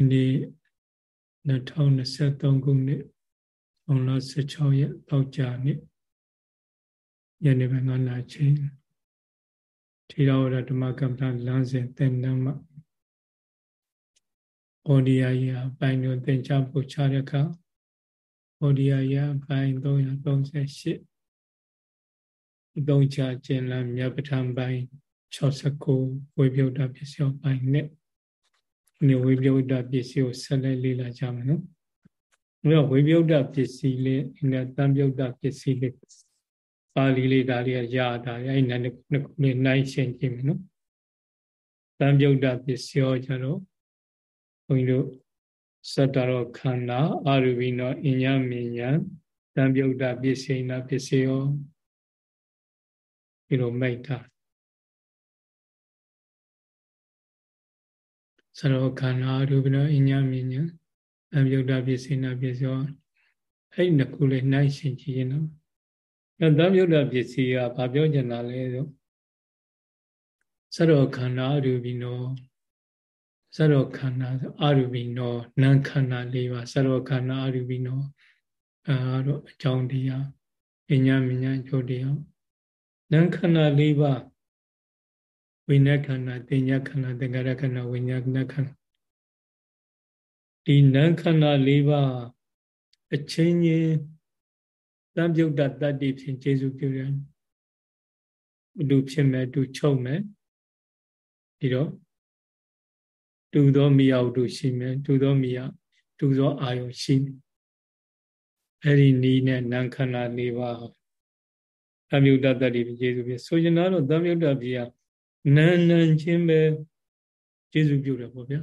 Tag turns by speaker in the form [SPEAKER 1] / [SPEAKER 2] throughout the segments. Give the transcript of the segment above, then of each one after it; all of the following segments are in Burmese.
[SPEAKER 1] ဒီနေ့2023ခုနှစ်ဇွန်လ16ရက်တောက်ကြနေ့ညနေပိုင်း9နာရီချိန်ထေရဝါဒဓမ္မကမ္ဘာလမ်းစဉ်သင်္นานမှာဩဒီယာယပိုင်းတို့သင်ကြားပို့ချတဲ့အခါဩဒီယာယပိုင်း338အသုံးချခြင်းလမြတ်ပဋ္ဌာန်းပိုင်း69ဝိပယုတ်တပစ္စယောပိုင်းနဲ့ ဒီဝိပယုတ်တပစ္စည်းကိုဆက်လက်လေ့လာကြမယ်နော်။ဒါဝိပယုတ်တပစ္စည်းလေးနဲ့တံပြုတ်တပစ္စည်းလေးပါဠိလေးဒါလေးရတာအဲ့ဒီနှစ်ခုလေးနိုင်ရှင်းကြည့်မယ်နော်။တံပြုတ်တပစ္စယောကျတော့ဘုန်းကြီးတို့စတ္တရောခန္ဓာအာရူပိနောအညမဉ္ဇံတံပြုတ်တပစ္စေနာပစ္စယောဒီလိုမိတ်တာ သရောခန္ဓာရူပနောအညမြညာအမြုဒ္ဒပစ္စေနာပစ္စယောအဲ့ဒီနှစ်ခုလေးနိုင်ရှင်ကြည့်ရင်တော့အဲသမြုဒ္ဒပစ္စည်းကဘာပြောချင်တာလဲဆိုသရောခန္ဓာရူပိနောသရောခန္ဓာအာရူပိနောနံခန္ဓာ၄ပါးသရောခန္ဓာအာရူပိနောအဲတော့အကြောင်းတရားအညမြညာအကျိုးတရားနံခန္ဓာ၄ပါး ဝိညာဉ်ခန္ဓာတင်ညာခန္ဓာသင်္ကာရခန္ဓာဝိညာဉ်ခန္ဓာဒီနံခန္ဓာ၄ပါးအချင်းချင်းတံပြုတ်တတတ္တိဖြင့်ကျေစုပြုတယ်အတူဖြစ်မယ်အတူချုပ်မယ်ဒီတော့တူသောမိယအတူရှိမယ်တူသောမိယတူသောအာယုရှိမယ်အဲ့ဒီနီးနဲ့နံခန္ဓာ၄ပါးတံပြုတ်တတ္တိဖြင့်ကျေစုပြုဆိုရင်တော့တံပြုတ်တပြာ နာနံချင်းပဲကျေစုပြုတယ်ပေါ့ဗျာ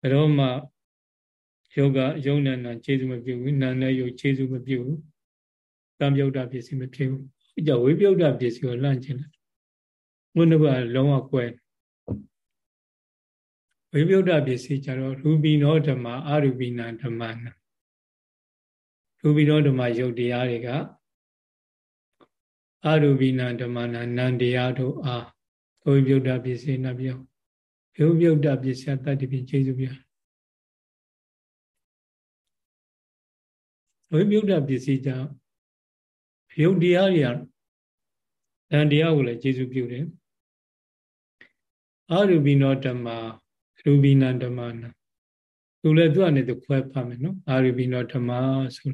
[SPEAKER 1] ဘယ်တော့မှယောဂယုံနာနာကျေစုမပြုဘူးနာနဲ့ယုတ်ကျေစုမပြုဘူးတံပြုတ်တာပစ္စည်းမဖြစ်ဘူးအကြဝိပြုတ်တာပစ္စည်းကိုလန့်ကျင်တယ်ဘုန်းတော်ကလုံးဝကွဲဝိပြုတ်တာပစ္စည်းကြတော့ရူပိနောဓမ္မအရူပိနာဓမ္မနာရူပိနောဓမ္မယုတ်တရားတွေက အာရူပိနာဓမ္မနာနန္တရားတို့အားဘုံပြုတ်တာပစ္စည်းနာပြောဘုံပြုတ်တာပစ္စည်းတတ္တိဖြင့်ကျေစုပြဘုံပြုတ်တာပစ္စည်းကြောင့်ယုတ်တရားတွေကနန္တရားကိုလည်းကျေစုပြုတယ်အာရူပိနောဓမ္မရူပိနာဓမ္မနာသူလည်းသူအနေနဲ့ခွဲဖတ်မယ်နော်အာရူပိနောဓမ္မဆို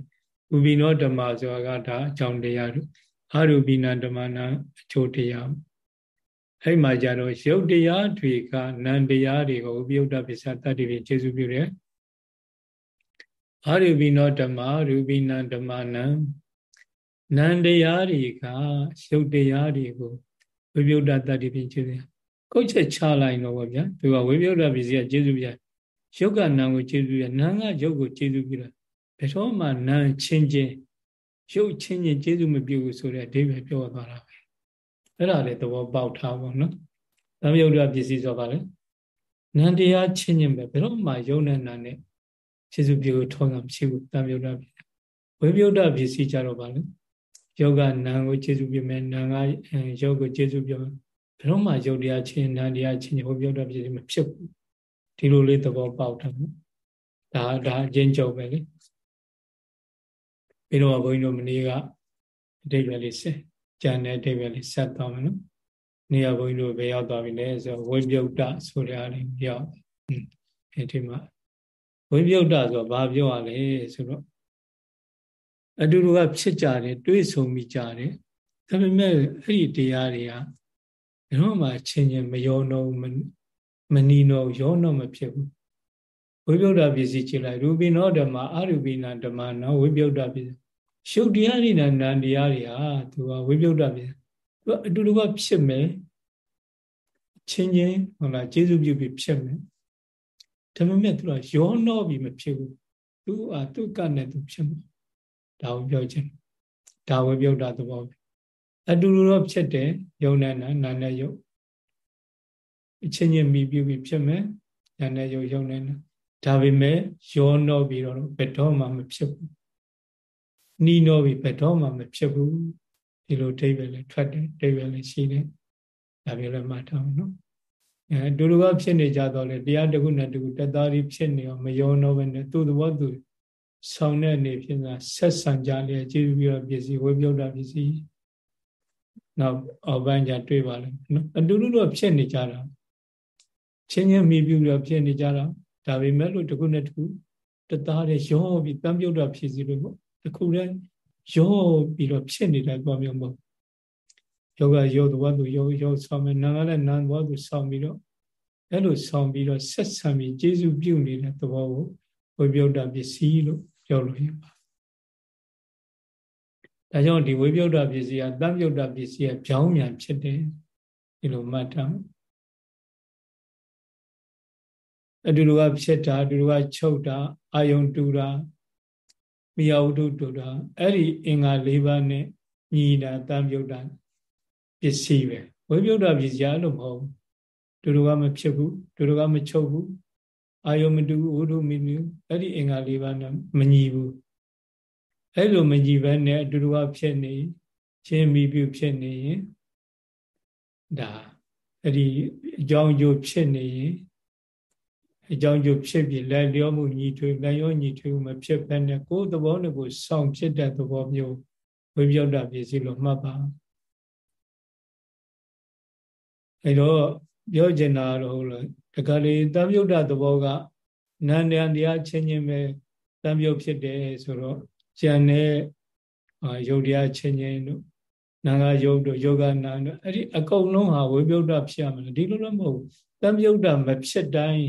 [SPEAKER 1] ရူပိနောဓမ္မဆိုတာကဒါအကြောင်းတရားတို့ အာရူပိနာဓမ္မနာအချို့တရားအဲ့မှာကြတော့ရုပ်တရားတွေကနံတရားတွေကိုဥပယုတ်တပစ္စတတ္တိဖြင့်ခြေစုပြုတယ်အာရူပိနောဓမ္မရူပိနာဓမ္မနံနံတရားတွေကရုပ်တရားတွေကိုဝိပယုတ်တတတ္တိဖြင့်ခြေစုကုတ်ချက်ချလိုက်တော့ဗောဗျာသူကဝိပယုတ်တပစ္စည်းကခြေစုပြရုပ်ကနံကိုခြေစုပြနံကရုပ်ကိုခြေစုပြတာဘယ်တော့မှနံချင်းချင်း ရုပ်ချင်းချင်းကျေစုမပြုဘူးဆိုတဲ့အဓိပ္ပာယ်ပြောသွားတာပဲအဲ့ဒါလေသဘောပေါက်ထားပါနော်သံယုတ်ရပစ္စည်းဆိုပါလေနန္တရားချင်းချင်းပဲဘယ်တော့မှယုံနဲ့နာနဲ့ကျေစုပြုထောင်းတာမရှိဘူးသံယုတ်ရပစ္စည်းဝိပယုတ်ပစ္စည်းကြတော့ပါလေယောဂနာကိုကျေစုပြုမယ်နာကယောကိုကျေစုပြုမယ်ဘယ်တော့မှယုတ်တရားချင်းနာတရားချင်းဝိပယုတ်ပစ္စည်းမဖြစ်ဘူးဒီလိုလေးသဘောပေါက်တာနော်ဒါဒါအချင်းချုပ်ပဲလေ ပြီးတော့ဘုန်းကြီးတို့မနေ့ကအတိတ်ပဲလေးဆက်ကြံတဲ့အတိတ်ပဲလေးဆက်သွားမယ်နော်။နေ့ကဘုန်းကြီးတို့ဘယ်ရောက်သွားပြီလဲဆိုဝိပယုတ်တဆိုတဲ့အရာရောက်အဲဒီမှာဝိပယုတ်တဆိုဘာပြောရလဲဆိုတော့အတူတူကဖြစ်ကြတယ်တွေးဆုံမိကြတယ်ဒါပေမဲ့အဲ့ဒီတရားတွေကဘယ်တော့မှချင်းချင်းမယောတော့မနီတော့ယောတော့မဖြစ်ဘူးဝိပယုတ်တပစ္စည်းကြည့်လိုက်ရူပိနောဓမ္မအရူပိနာဓမ္မနောဝိပယုတ်တပစ္စည်း ရှုပ်တရားတွေနဲ့နံတရားတွေဟာသူကဝိပယုတ်တပစ္စည်းသူအတူတူကဖြစ်မယ်ချင်းချင်းဟုတ်လားကျေစုပြုပြီးဖြစ်မယ်ဒါပေမဲ့သူကရောနှောပြီးမဖြစ်ဘူးသူကသူကနဲ့သူဖြစ်မှာဒါကိုပြောချင်ဒါဝိပယုတ်တသဘောအတူတူတော့ဖြစ်တယ်ယုံနဲ့နာနာနဲ့ယုံအချင်းချင်းမိပြုပြီးဖြစ်မယ်နာနဲ့ယုံယုံနဲ့နာဒါပေမဲ့ရောနှောပြီးတော့ဘယ်တော့မှမဖြစ်ဘူး နီးနှောပြီးဘယ်တော့မှမဖြစ်ဘူးဒီလိုဒိဗယ်လည်းထွက်တယ်ဒိဗယ်လည်းရှိတယ်ဒါမျိုးလည်းမှတ်ထားအောင်နော်အဲဒုရကဖြစ်နေကြတော့လေတရားတစ်ခုနဲ့တစ်ခုတသားရီဖြစ်နေအောင်မယုံတော့ဘဲနဲ့သူ့သဘောသူဆောင်တဲ့အနေဖြင့်ဆက်ဆံကြလေကျေးဇူးပြုပစ္စည်းဝေပြုတ်တာပစ္စည်းနောက်အောက်ပိုင်းကျတွေ့ပါလိမ့်မယ်နော်အတူတူတော့ဖြစ်နေကြတာချင်းချင်းမိပြုတော့ဖြစ်နေကြတာဒါပေမဲ့လို့တစ်ခုနဲ့တစ်ခုတသားတည်းရောပြီးတံပြုတ်တာဖြစ်စီလို့ပေါ့ တစ်ခုတည်းရောပြီးတော့ဖြစ်နေတဲ့ပုံမျိုးမဟုတ်ယောဂယောသဘောသူယောယောဆောင်မယ်နာကလည်းနာသဘောသူဆောင်ပြီးတော့အဲ့လိုဆောင်ပြီးတော့ဆက်ဆံပြီးကျေစုပြုနေတဲ့သဘောကိုဝိပယုတ်တာပစ္စည်းလို့ပြောလို့ရပါဒါကြောင့်ဒီဝိပယုတ်တာပစ္စည်းကတံပြုတ်တာပစ္စည်းကကြောင်းမြန်ဖြစ်တယ်ဒီလိုမှတ်ထားအတူတူကဖြစ်တာအတူတူကချုပ်တာအာယုံတူတာ မိယဝတ္ထုတူတာအဲ့ဒီအင်္ဂါ၄ပါးနဲ့ညီတာတံပြုတ်တာပစ္စည်းပဲဝိပယုတ်တာပစ္စည်းအဲ့လိုမဟုတ်ဘူးတူတူကမဖြစ်ဘူးတူတူကမချုပ်ဘူးအာယုံမတူဘူးဝတ္ထုမတူအဲ့ဒီအင်္ဂါ၄ပါးနဲ့မညီဘူးအဲ့လိုမညီဘဲနဲ့အတူတူကဖြစ်နေချင်းမိပြုဖြစ်နေရင်ဒါအဲ့ဒီအကြောင်းကျိုးဖြစ်နေရင် အကြောင်းကျိုးဖြစ်ပြီးလက်လျောမှုညီထွေလက်ရောညီထွေမဖြစ်ဘဲနဲ့ကိုယ်သဘောနဲ့ကိုယ်ဆောင်ဖြစ်တဲ့သဘောမျိုးဝိပယုတ်တာပစ္စည်းလို့မှတ်ပါအဲတော့ပြောချင်တာတော့ဟုတ်လားတခါလေတံမြုတ်တာသဘောကနန္ဒန်တရားချင်းချင်းပဲတံမြုတ်ဖြစ်တယ်ဆိုတော့ကျန်တဲ့ယုတ်တရားချင်းချင်းတို့နာငါယုတ်တို့ယောဂနာတို့အဲ့ဒီအကုန်လုံးဟာဝိပယုတ်တာဖြစ်ရမယ်ဒီလိုလည်းမဟုတ်ဘူးတံမြုတ်တာမဖြစ်တိုင်း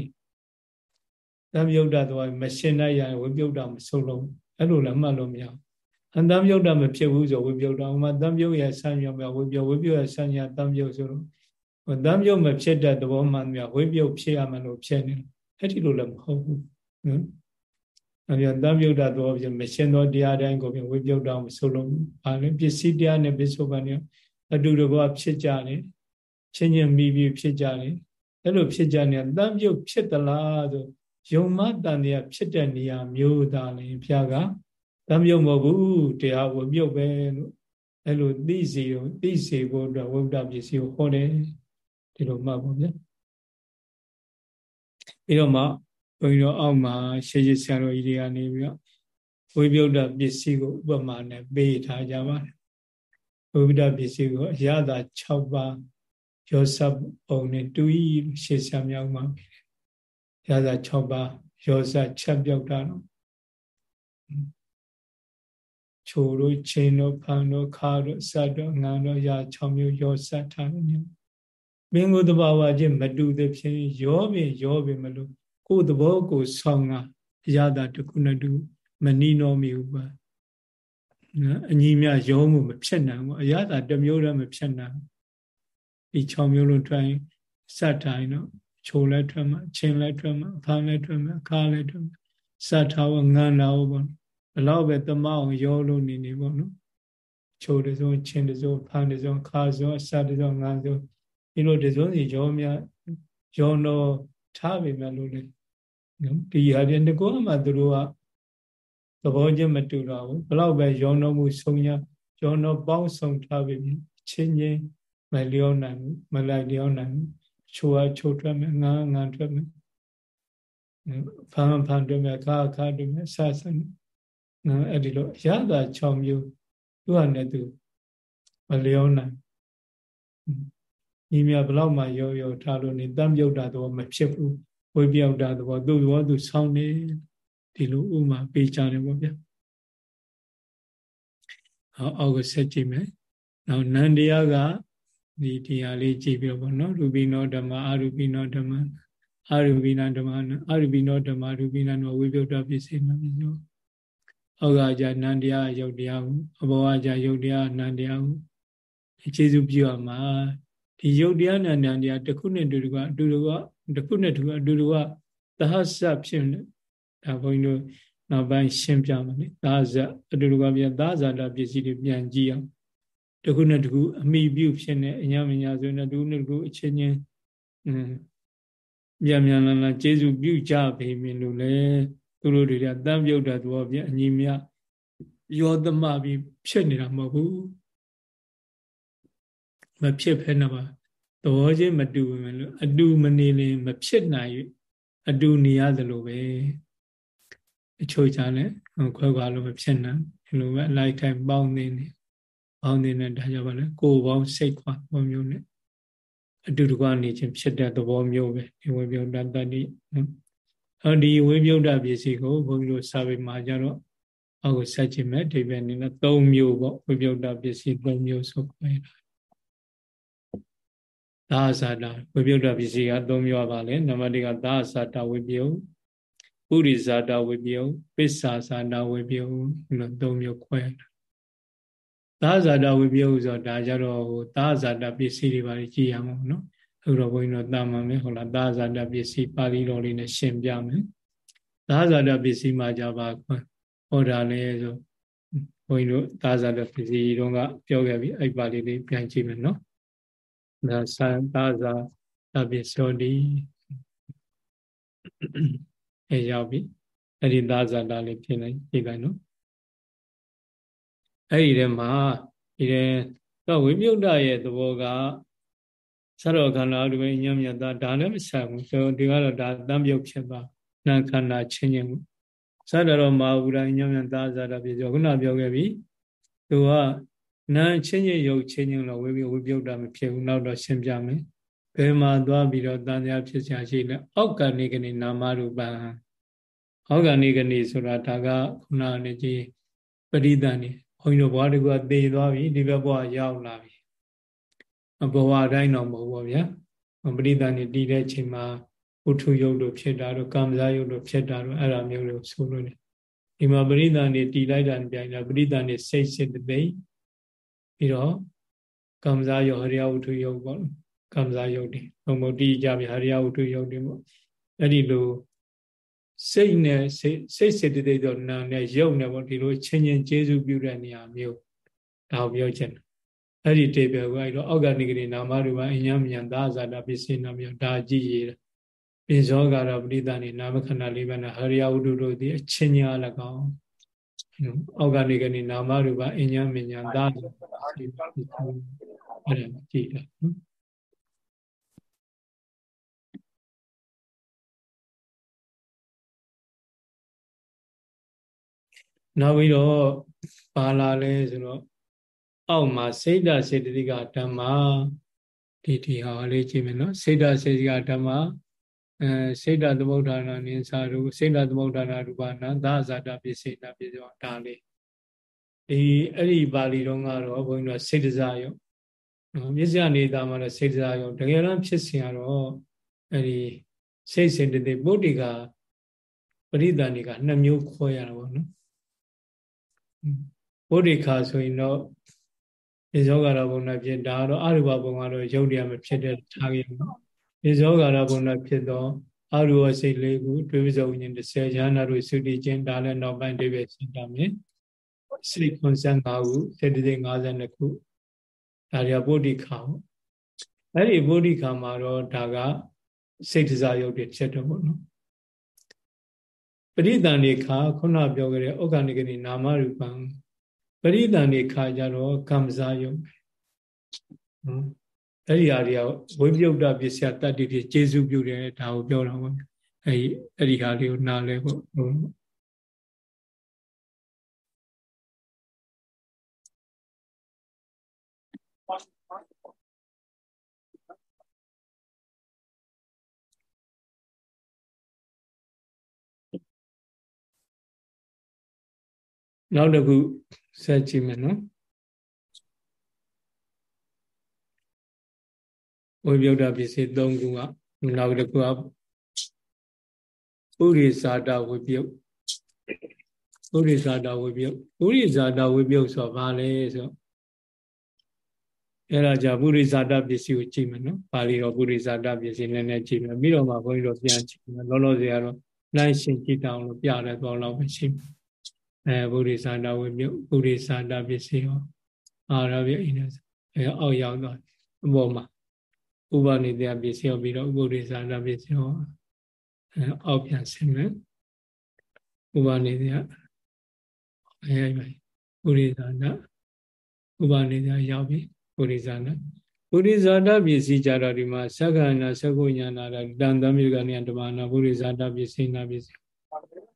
[SPEAKER 1] တံမြုတ်တာတော့မရှင်းနိုင်ရဝိပယုတ်တာမဆုံးလုံးအဲ့လိုလည်းမှတ်လို့မရဘူးအတံမြုတ်တာမဖြစ်ဘူးဆိုဝိပယုတ်တာဥမာတံမြုတ်ရဲ့ဆံမြောင်မြောင်ဝိပယုတ်ဝိပယုတ်ရဲ့ဆံညာတံမြုတ်ဆိုတော့တမ်းပြုတ်မဖြစ်တဲ့သဘောမှန်မြဝိပြုတ်ဖြစ်ရမလို့ဖြစ်နေအဲ့ဒီလိုလည်းမဟုတ်ဘူးနော်အဲ့ဒီတမ်းပြုတ်တာသဘောဖြစ်မရှင်းသောတရားတိုင်းကိုပြင်ဝိပြုတ်တော့မဆိုလို့ဘာလဲပစ္စည်းတရားနဲ့ပစ္စုပန်နဲ့အတူတကွဖြစ်ကြတယ်ချင်းချင်းမိပြီးဖြစ်ကြတယ်အဲ့လိုဖြစ်ကြနေတမ်းပြုတ်ဖြစ်သလားဆို ယုံမတန်တရားဖြစ်တဲ့နေရာမျိုးသားလေဖျားကတမ်းပြုတ်မဟုတ်ဘူးတရားဝိပြုတ်ပဲလို့အဲ့လိုသိစီကိုသိစီဖို့အတွက်ဝိပ္ပဒပစ္စည်းကိုဟောတယ်ဒီလိုမှတ်ပါဗျာပြီးတော့မှဘုန်းကြီးတို့အောက်မှာရှေးရှေးဆရာတော်ကြီးတွေကနေပြီးတော့ဝိပယုဒ္ဓပစ္စည်းကိုဥပမာနဲ့ပေးထားကြပါတယ်ဝိပယုဒ္ဓပစ္စည်းကိုအရသာ6ပါးရောစပ်ပုံနဲ့တူဤရှေးဆရာမြောက်မှာပေးတယ် ရသာ6ပါးရောစပ်ချက်ပြောက်တာတော့ချိုတို့ချင်းတို့ဖန်တို့ခါတို့စတ်တို့ငန်တို့ရာ6မျိုးရောစပ်ထားတယ်မင်းကိုယ်တဘာဝချင်းမတူသဖြင့်ရောပင်ရောပင်မလို့ကိုယ်သဘောကိုဆောင်တာအရသာတခုနဲ့တူမနီးနောမီဘူးပါနော်အညီမြရောမှုမဖြစ်နိုင်ဘူးအရသာတစ်မျိုးတည်းမဖြစ်နိုင်ဒီ6မျိုးလုံးထွက်ရင်စတ်တိုင်းတော့ ချိုလဲထွက်မှာချင်းလဲထွက်မှာဖမ်းလဲထွက်မှာခါလဲထွက်မှာစတ်ထားဝငန်းလာဘောဘလောက်ပဲတမအောင်ရောလို့နေနေပေါ့နော်ချိုတစုံချင်းတစုံဖမ်းတစုံခါစုံအစတစုံငန်းစုံဒီလိုဒီစုံစီရောများရောတော့ထားပေမဲ့လို့လေနော်ဒီဟာဒီတကောမှသူတို့ကသဘောချင်းမတူတော့ဘူးဘလောက်ပဲရောတော့မှုဆုံးရရောတော့ပေါင်းဆုံးထားပေမဲ့ချင်းချင်းမလျောနိုင်ဘူးမလိုက်လျောနိုင်ဘူး ချိုးအချိုးထွက်မယ်ငါငါထွက်မယ်ဖန်ဖန်ထွက်မယ်ခါခါထွက်မယ်ဆဆန်နော်အဲ့ဒီလိုရတာ6မျိုးသူ့ဟာနဲ့သူမလျောနိုင်ညီမြဘလောက်မှရောရောထားလို့နေတံပြုတ်တာတော့မဖြစ်ဘူးဝိပြောက်တာတော့သူ့ဘောသူဆောင်းနေဒီလိုဥမာပေးကြတယ်ပေါ့ဗျာဟောအောက်ကဆက်ကြည့်မယ်နောက်နန္တရားက ဒီတရားလေးကြည့်ပြပေါ့နော်ရူပိနောဓမ္မအရူပိနောဓမ္မအရူပိနာဓမ္မအရူပိနောဓမ္မရူပိနာနောဝိပြုတ်တာပစ္စေနပစ္စေအောက်ကကြာနန္တရားယုတ်တရားကိုအဘောကကြာယုတ်တရားနန္တရားကိုအခြေစုပြုရမှာဒီယုတ်တရားနာနာတရားတစ်ခုနဲ့တူတူကအတူတူကတစ်ခုနဲ့တူကအတူတူကသဟဇဖြစ်နေဒါဘုန်းကြီးတို့နောက်ပိုင်းရှင်းပြမယ်လေသာဇအတူတူကပြန်သာဇာတာပစ္စည်းတွေပြန်ကြည့်အောင် တခုနဲ့တခုအမိပြုဖြစ်နေအညာမညာဆိုရင်တခုနဲ့တခုအချင်းချင်းအင်းမြန်မြန်လာလာကျေစုပြုကြပေမင်းလို့လေသူတို့တွေကတန်ပြုတ်တာသူကပြန်အညီမြယောသမပြီးဖြစ်နေတာမဟုတ်ဘူးမဖြစ်ဖဲနဲ့ပါသဘောချင်းမတူဘူးလို့အတူမနေရင်မဖြစ်နိုင်အတူနေရသလိုပဲအချို့ကြလည်းခွဲခွာလို့မဖြစ်နိုင်ဒီလိုပဲအလိုက်တိုင်းပေါင်းနေနေ ပေါင်းနေတဲ့ဒါကြောင့်ပါလေကိုယ်ပေါင်းစိတ်ခွာဘောမျိုးနဲ့အတူတကွနေခြင်းဖြစ်တဲ့သဘောမျိုးပဲဒီဝိပယုတ်တတ္တိနော်အဲဒီဝိပယုတ်တပစ္စည်းကိုဘုန်းကြီးတို့စာပေမှာကြတော့အောက်ကိုဆက်ကြည့်မယ်ဒီပဲအနေနဲ့၃မျိုးပေါ့ဝိပယုတ်တပစ္စည်း၃မျိုးဆိုခေါ်ရတာသာသတာဝိပယုတ်တပစ္စည်းက၃မျိုးပါလေနံပါတ်၁ကသာသတာဝိပယုတ်ပုရိဇာတာဝိပယုတ်ပစ္ဆာဇာတာဝိပယုတ်လို့၃မျိုးခွဲတာ သာဇာတာဝိပယုတ်ဆိုတော့ဒါကြတော့ဟိုသာဇာတာပစ္စည်းတွေပါကြည့်ရမှာနော်အခုတော့ဘုန်းကြီးတို့တာမှန်မယ်ဟုတ်လားသာဇာတာပစ္စည်းပါဠိတော်လေးနဲ့ရှင်းပြမယ်သာဇာတာပစ္စည်းမှာကြပါဟောတာလဲဆိုဘုန်းကြီးတို့သာဇာတာပစ္စည်းတုန်းကပြောခဲ့ပြီအဲ့ပါဠိလေးပြန်ကြည့်မယ်နော်ဒါသာသာဇာတာပစ္စည်းဒီအဲရောက်ပြီအဲ့ဒီသာဇာတာလေးပြင်လိုက်ကြည့်လိုက်နော် အဲ့ဒီထဲမှာဒီထဲတော့ဝိမြုဒ္ဒရဲ့သဘောကသရောခန္ဓာဒီပဲညံ့ညံ့သားဒါလည်းမဆိုင်ဘူးဆိုဒီကတော့ဒါတံပြုတ်ဖြစ်သွားနာခန္ဓာချင်းချင်းသရတော်မဟာဝူရညံ့ညံ့သားဇာတာပြပြောခုနပြောခဲ့ပြီသူကနာချင်းချင်းရုပ်ချင်းချင်းတော့ဝိဝိဝိပြုတ်တာမဖြစ်ဘူးနောက်တော့ရှင်းပြမယ်ဘယ်မှာသွားပြီးတော့တန်တရားဖြစ်ချာရှိလဲအောက်ကနေကနေနာမရူပံအောက်ကနေကနေဆိုတာဒါကခုနကနေကြီးပရိသန်နေ ဘုန်းကြီးတို့ဘဝတကူကသေသွားပြီဒီဘက်ဘဝရောက်လာပြီဘဝတိုင်းတော့မဟုတ်ပါဗျာပရိသန်နေတည်တဲ့ချိန်မှာဥထုယုတ်တို့ဖြစ်တာတို့ကာမဇာယုတ်တို့ဖြစ်တာတို့အဲ့ဒါမျိုးတွေဆိုလို့နေဒီမှာပရိသန်နေတည်လိုက်တာပြိုင်တာပရိသန်နေစိတ်စစ်တဲ့ပြီးတော့ကာမဇာယုတ်ဟရိယဥထုယုတ်ပေါ့ကာမဇာယုတ်တွေဘုံဘုတ်တည်ကြပြီဟရိယဥထုယုတ်တွေပေါ့အဲ့ဒီလို စိတ်နဲ့စိတ်စိတ်စေတသိက်တော့နာနဲ့ရုပ်နဲ့ပေါ့ဒီလိုချင်းချင်းကျေစုပြုတဲ့နေရာမျိုးဒါကိုပြောချင်တယ်အဲ့ဒီတေပြောကအဲ့တော့အောက်ကနိဂရိနာမရူပအညမယံသာဇာတာပစ္စေနာမျိုးဒါကြည့်ရပိဇောကာရပရိသဏိနာမခဏလေးပါးနဲ့ဟရိယဝုဒ္ဓတို့ဒီအချင်းညာ၎င်းအောက်ကနိဂရိနာမရူပအညမယံသာဇာတာပစ္စေနာအဲ့ဒါကြည့်တာနော် နောက်ပြီးတော့ပါလာလဲဆိုတော့အောက်မှာစိတ်ဓာစေတသိကဓမ္မဒီဒီဟာလေးကြည့်မယ်နော်စိတ်ဓာစေတသိကဓမ္မအဲစိတ်ဓာသမုဋ္ဌာနာနိသရူစိတ်ဓာသမုဋ္ဌာနာရူပနာသာဇာတပစ္စေနာပြည့်စုံဒါလေးဒီအဲ့ဒီပါဠိတော်ကတော့ဘုန်းကြီးတို့စိတ်တစားရောနော်မြစ္စယနေတာမှာလည်းစိတ်တစားရောတကယ်တော့ဖြစ်စဉ်ကတော့အဲ့ဒီစိတ်စေတသိပုဒ္ဓိကပရိသန်တွေကနှစ်မျိုးခွဲရတာပေါ့နော် ဘုဒ္ဓခါဆိုရင်တော့ဒီဇောကာရဘုံနဲ့ဖြစ်ဒါတော့အရူပဘုံကတော့ယုတ်တရားမဖြစ်တဲ့ထားခဲ့မှာဒီဇောကာရဘုံနဲ့ဖြစ်တော့အရူပစိတ်လေးခုတွေးပစုံဉ္30ရဟနာတို့သုတိချင်းဒါလည်းနောက်ပိုင်းဒိဗ္ဗေစင်တာမယ်စိတ်55ခုစေတသိက်52ခုဒါတွေကဗုဒ္ဓခါပေါ့အဲ့ဒီဗုဒ္ဓခါမှာတော့ဒါကစိတ်တစားယုတ်တွေဖြစ်တော့ပေါ့နော် ပရိသန်နေခါခုနပြောခဲ့တဲ့ဩဃနိကနေနာမရူပံပရိသန်နေခါကြတော့ကမ္မဇာယုံနော်အဲ့ဒီဟာတွေကဝိပယုတ်တပစ္စယတတ္တိတွေကျေစုပြုတယ်ဒါကိုပြောတာပေါ့အဲ့ဒီအဲ့ဒီဟာလေးကိုနားလဲဖို့ နောက်တစ်ခုဆက်ကြည့်မယ်နော်ဝိပယုဒ္ဓပစ္စည်း၃ခုကနောက်တစ်ခုကပုရိဇာတဝိပယုတ်ပုရိဇာတဝိပယုတ်ပုရိဇာတဝိပယုတ်ဆိုဘာလဲဆိုအဲ့ဒါじゃပုရိဇာတပစ္စည်းကိုကြည့်မယ်နော်ပါဠိတော်ပုရိဇာတပစ္စည်းနည်းနည်းကြည့်မယ်ပြီးတော့မှဘုန်းကြီးတို့ပြန်ကြည့်မယ်လောလောဆယ်ကတော့နိုင်ရှင်ကြည့်တောင်းလို့ပြတဲ့တော့လောက်ပဲရှိမယ် အဲဗုဒ္ဓသာတဝိမြုပ်ဗုဒ္ဓသာတပစ္စည်းဟောအာရဗျအိနေအဲအောက်ရောက်တော့အပေါ်မှာဥပနိတယပစ္စည်းဟောပြီးတော့ဥပုဒ္ဓသာတပစ္စည်းဟောအဲအောက်ပြန်ဆင်းမယ်ဥပနိတယအဲအဲ့မှာဗုဒ္ဓသာတဥပနိတယရောက်ပြီဗုဒ္ဓသာတပုရိဇာတပစ္စည်းကြတော့ဒီမှာသက္ကနာသက္ကုညာနာတန်တမြုကနေဓမ္မနာပုရိဇာတပစ္စည်းနာပစ္စည်း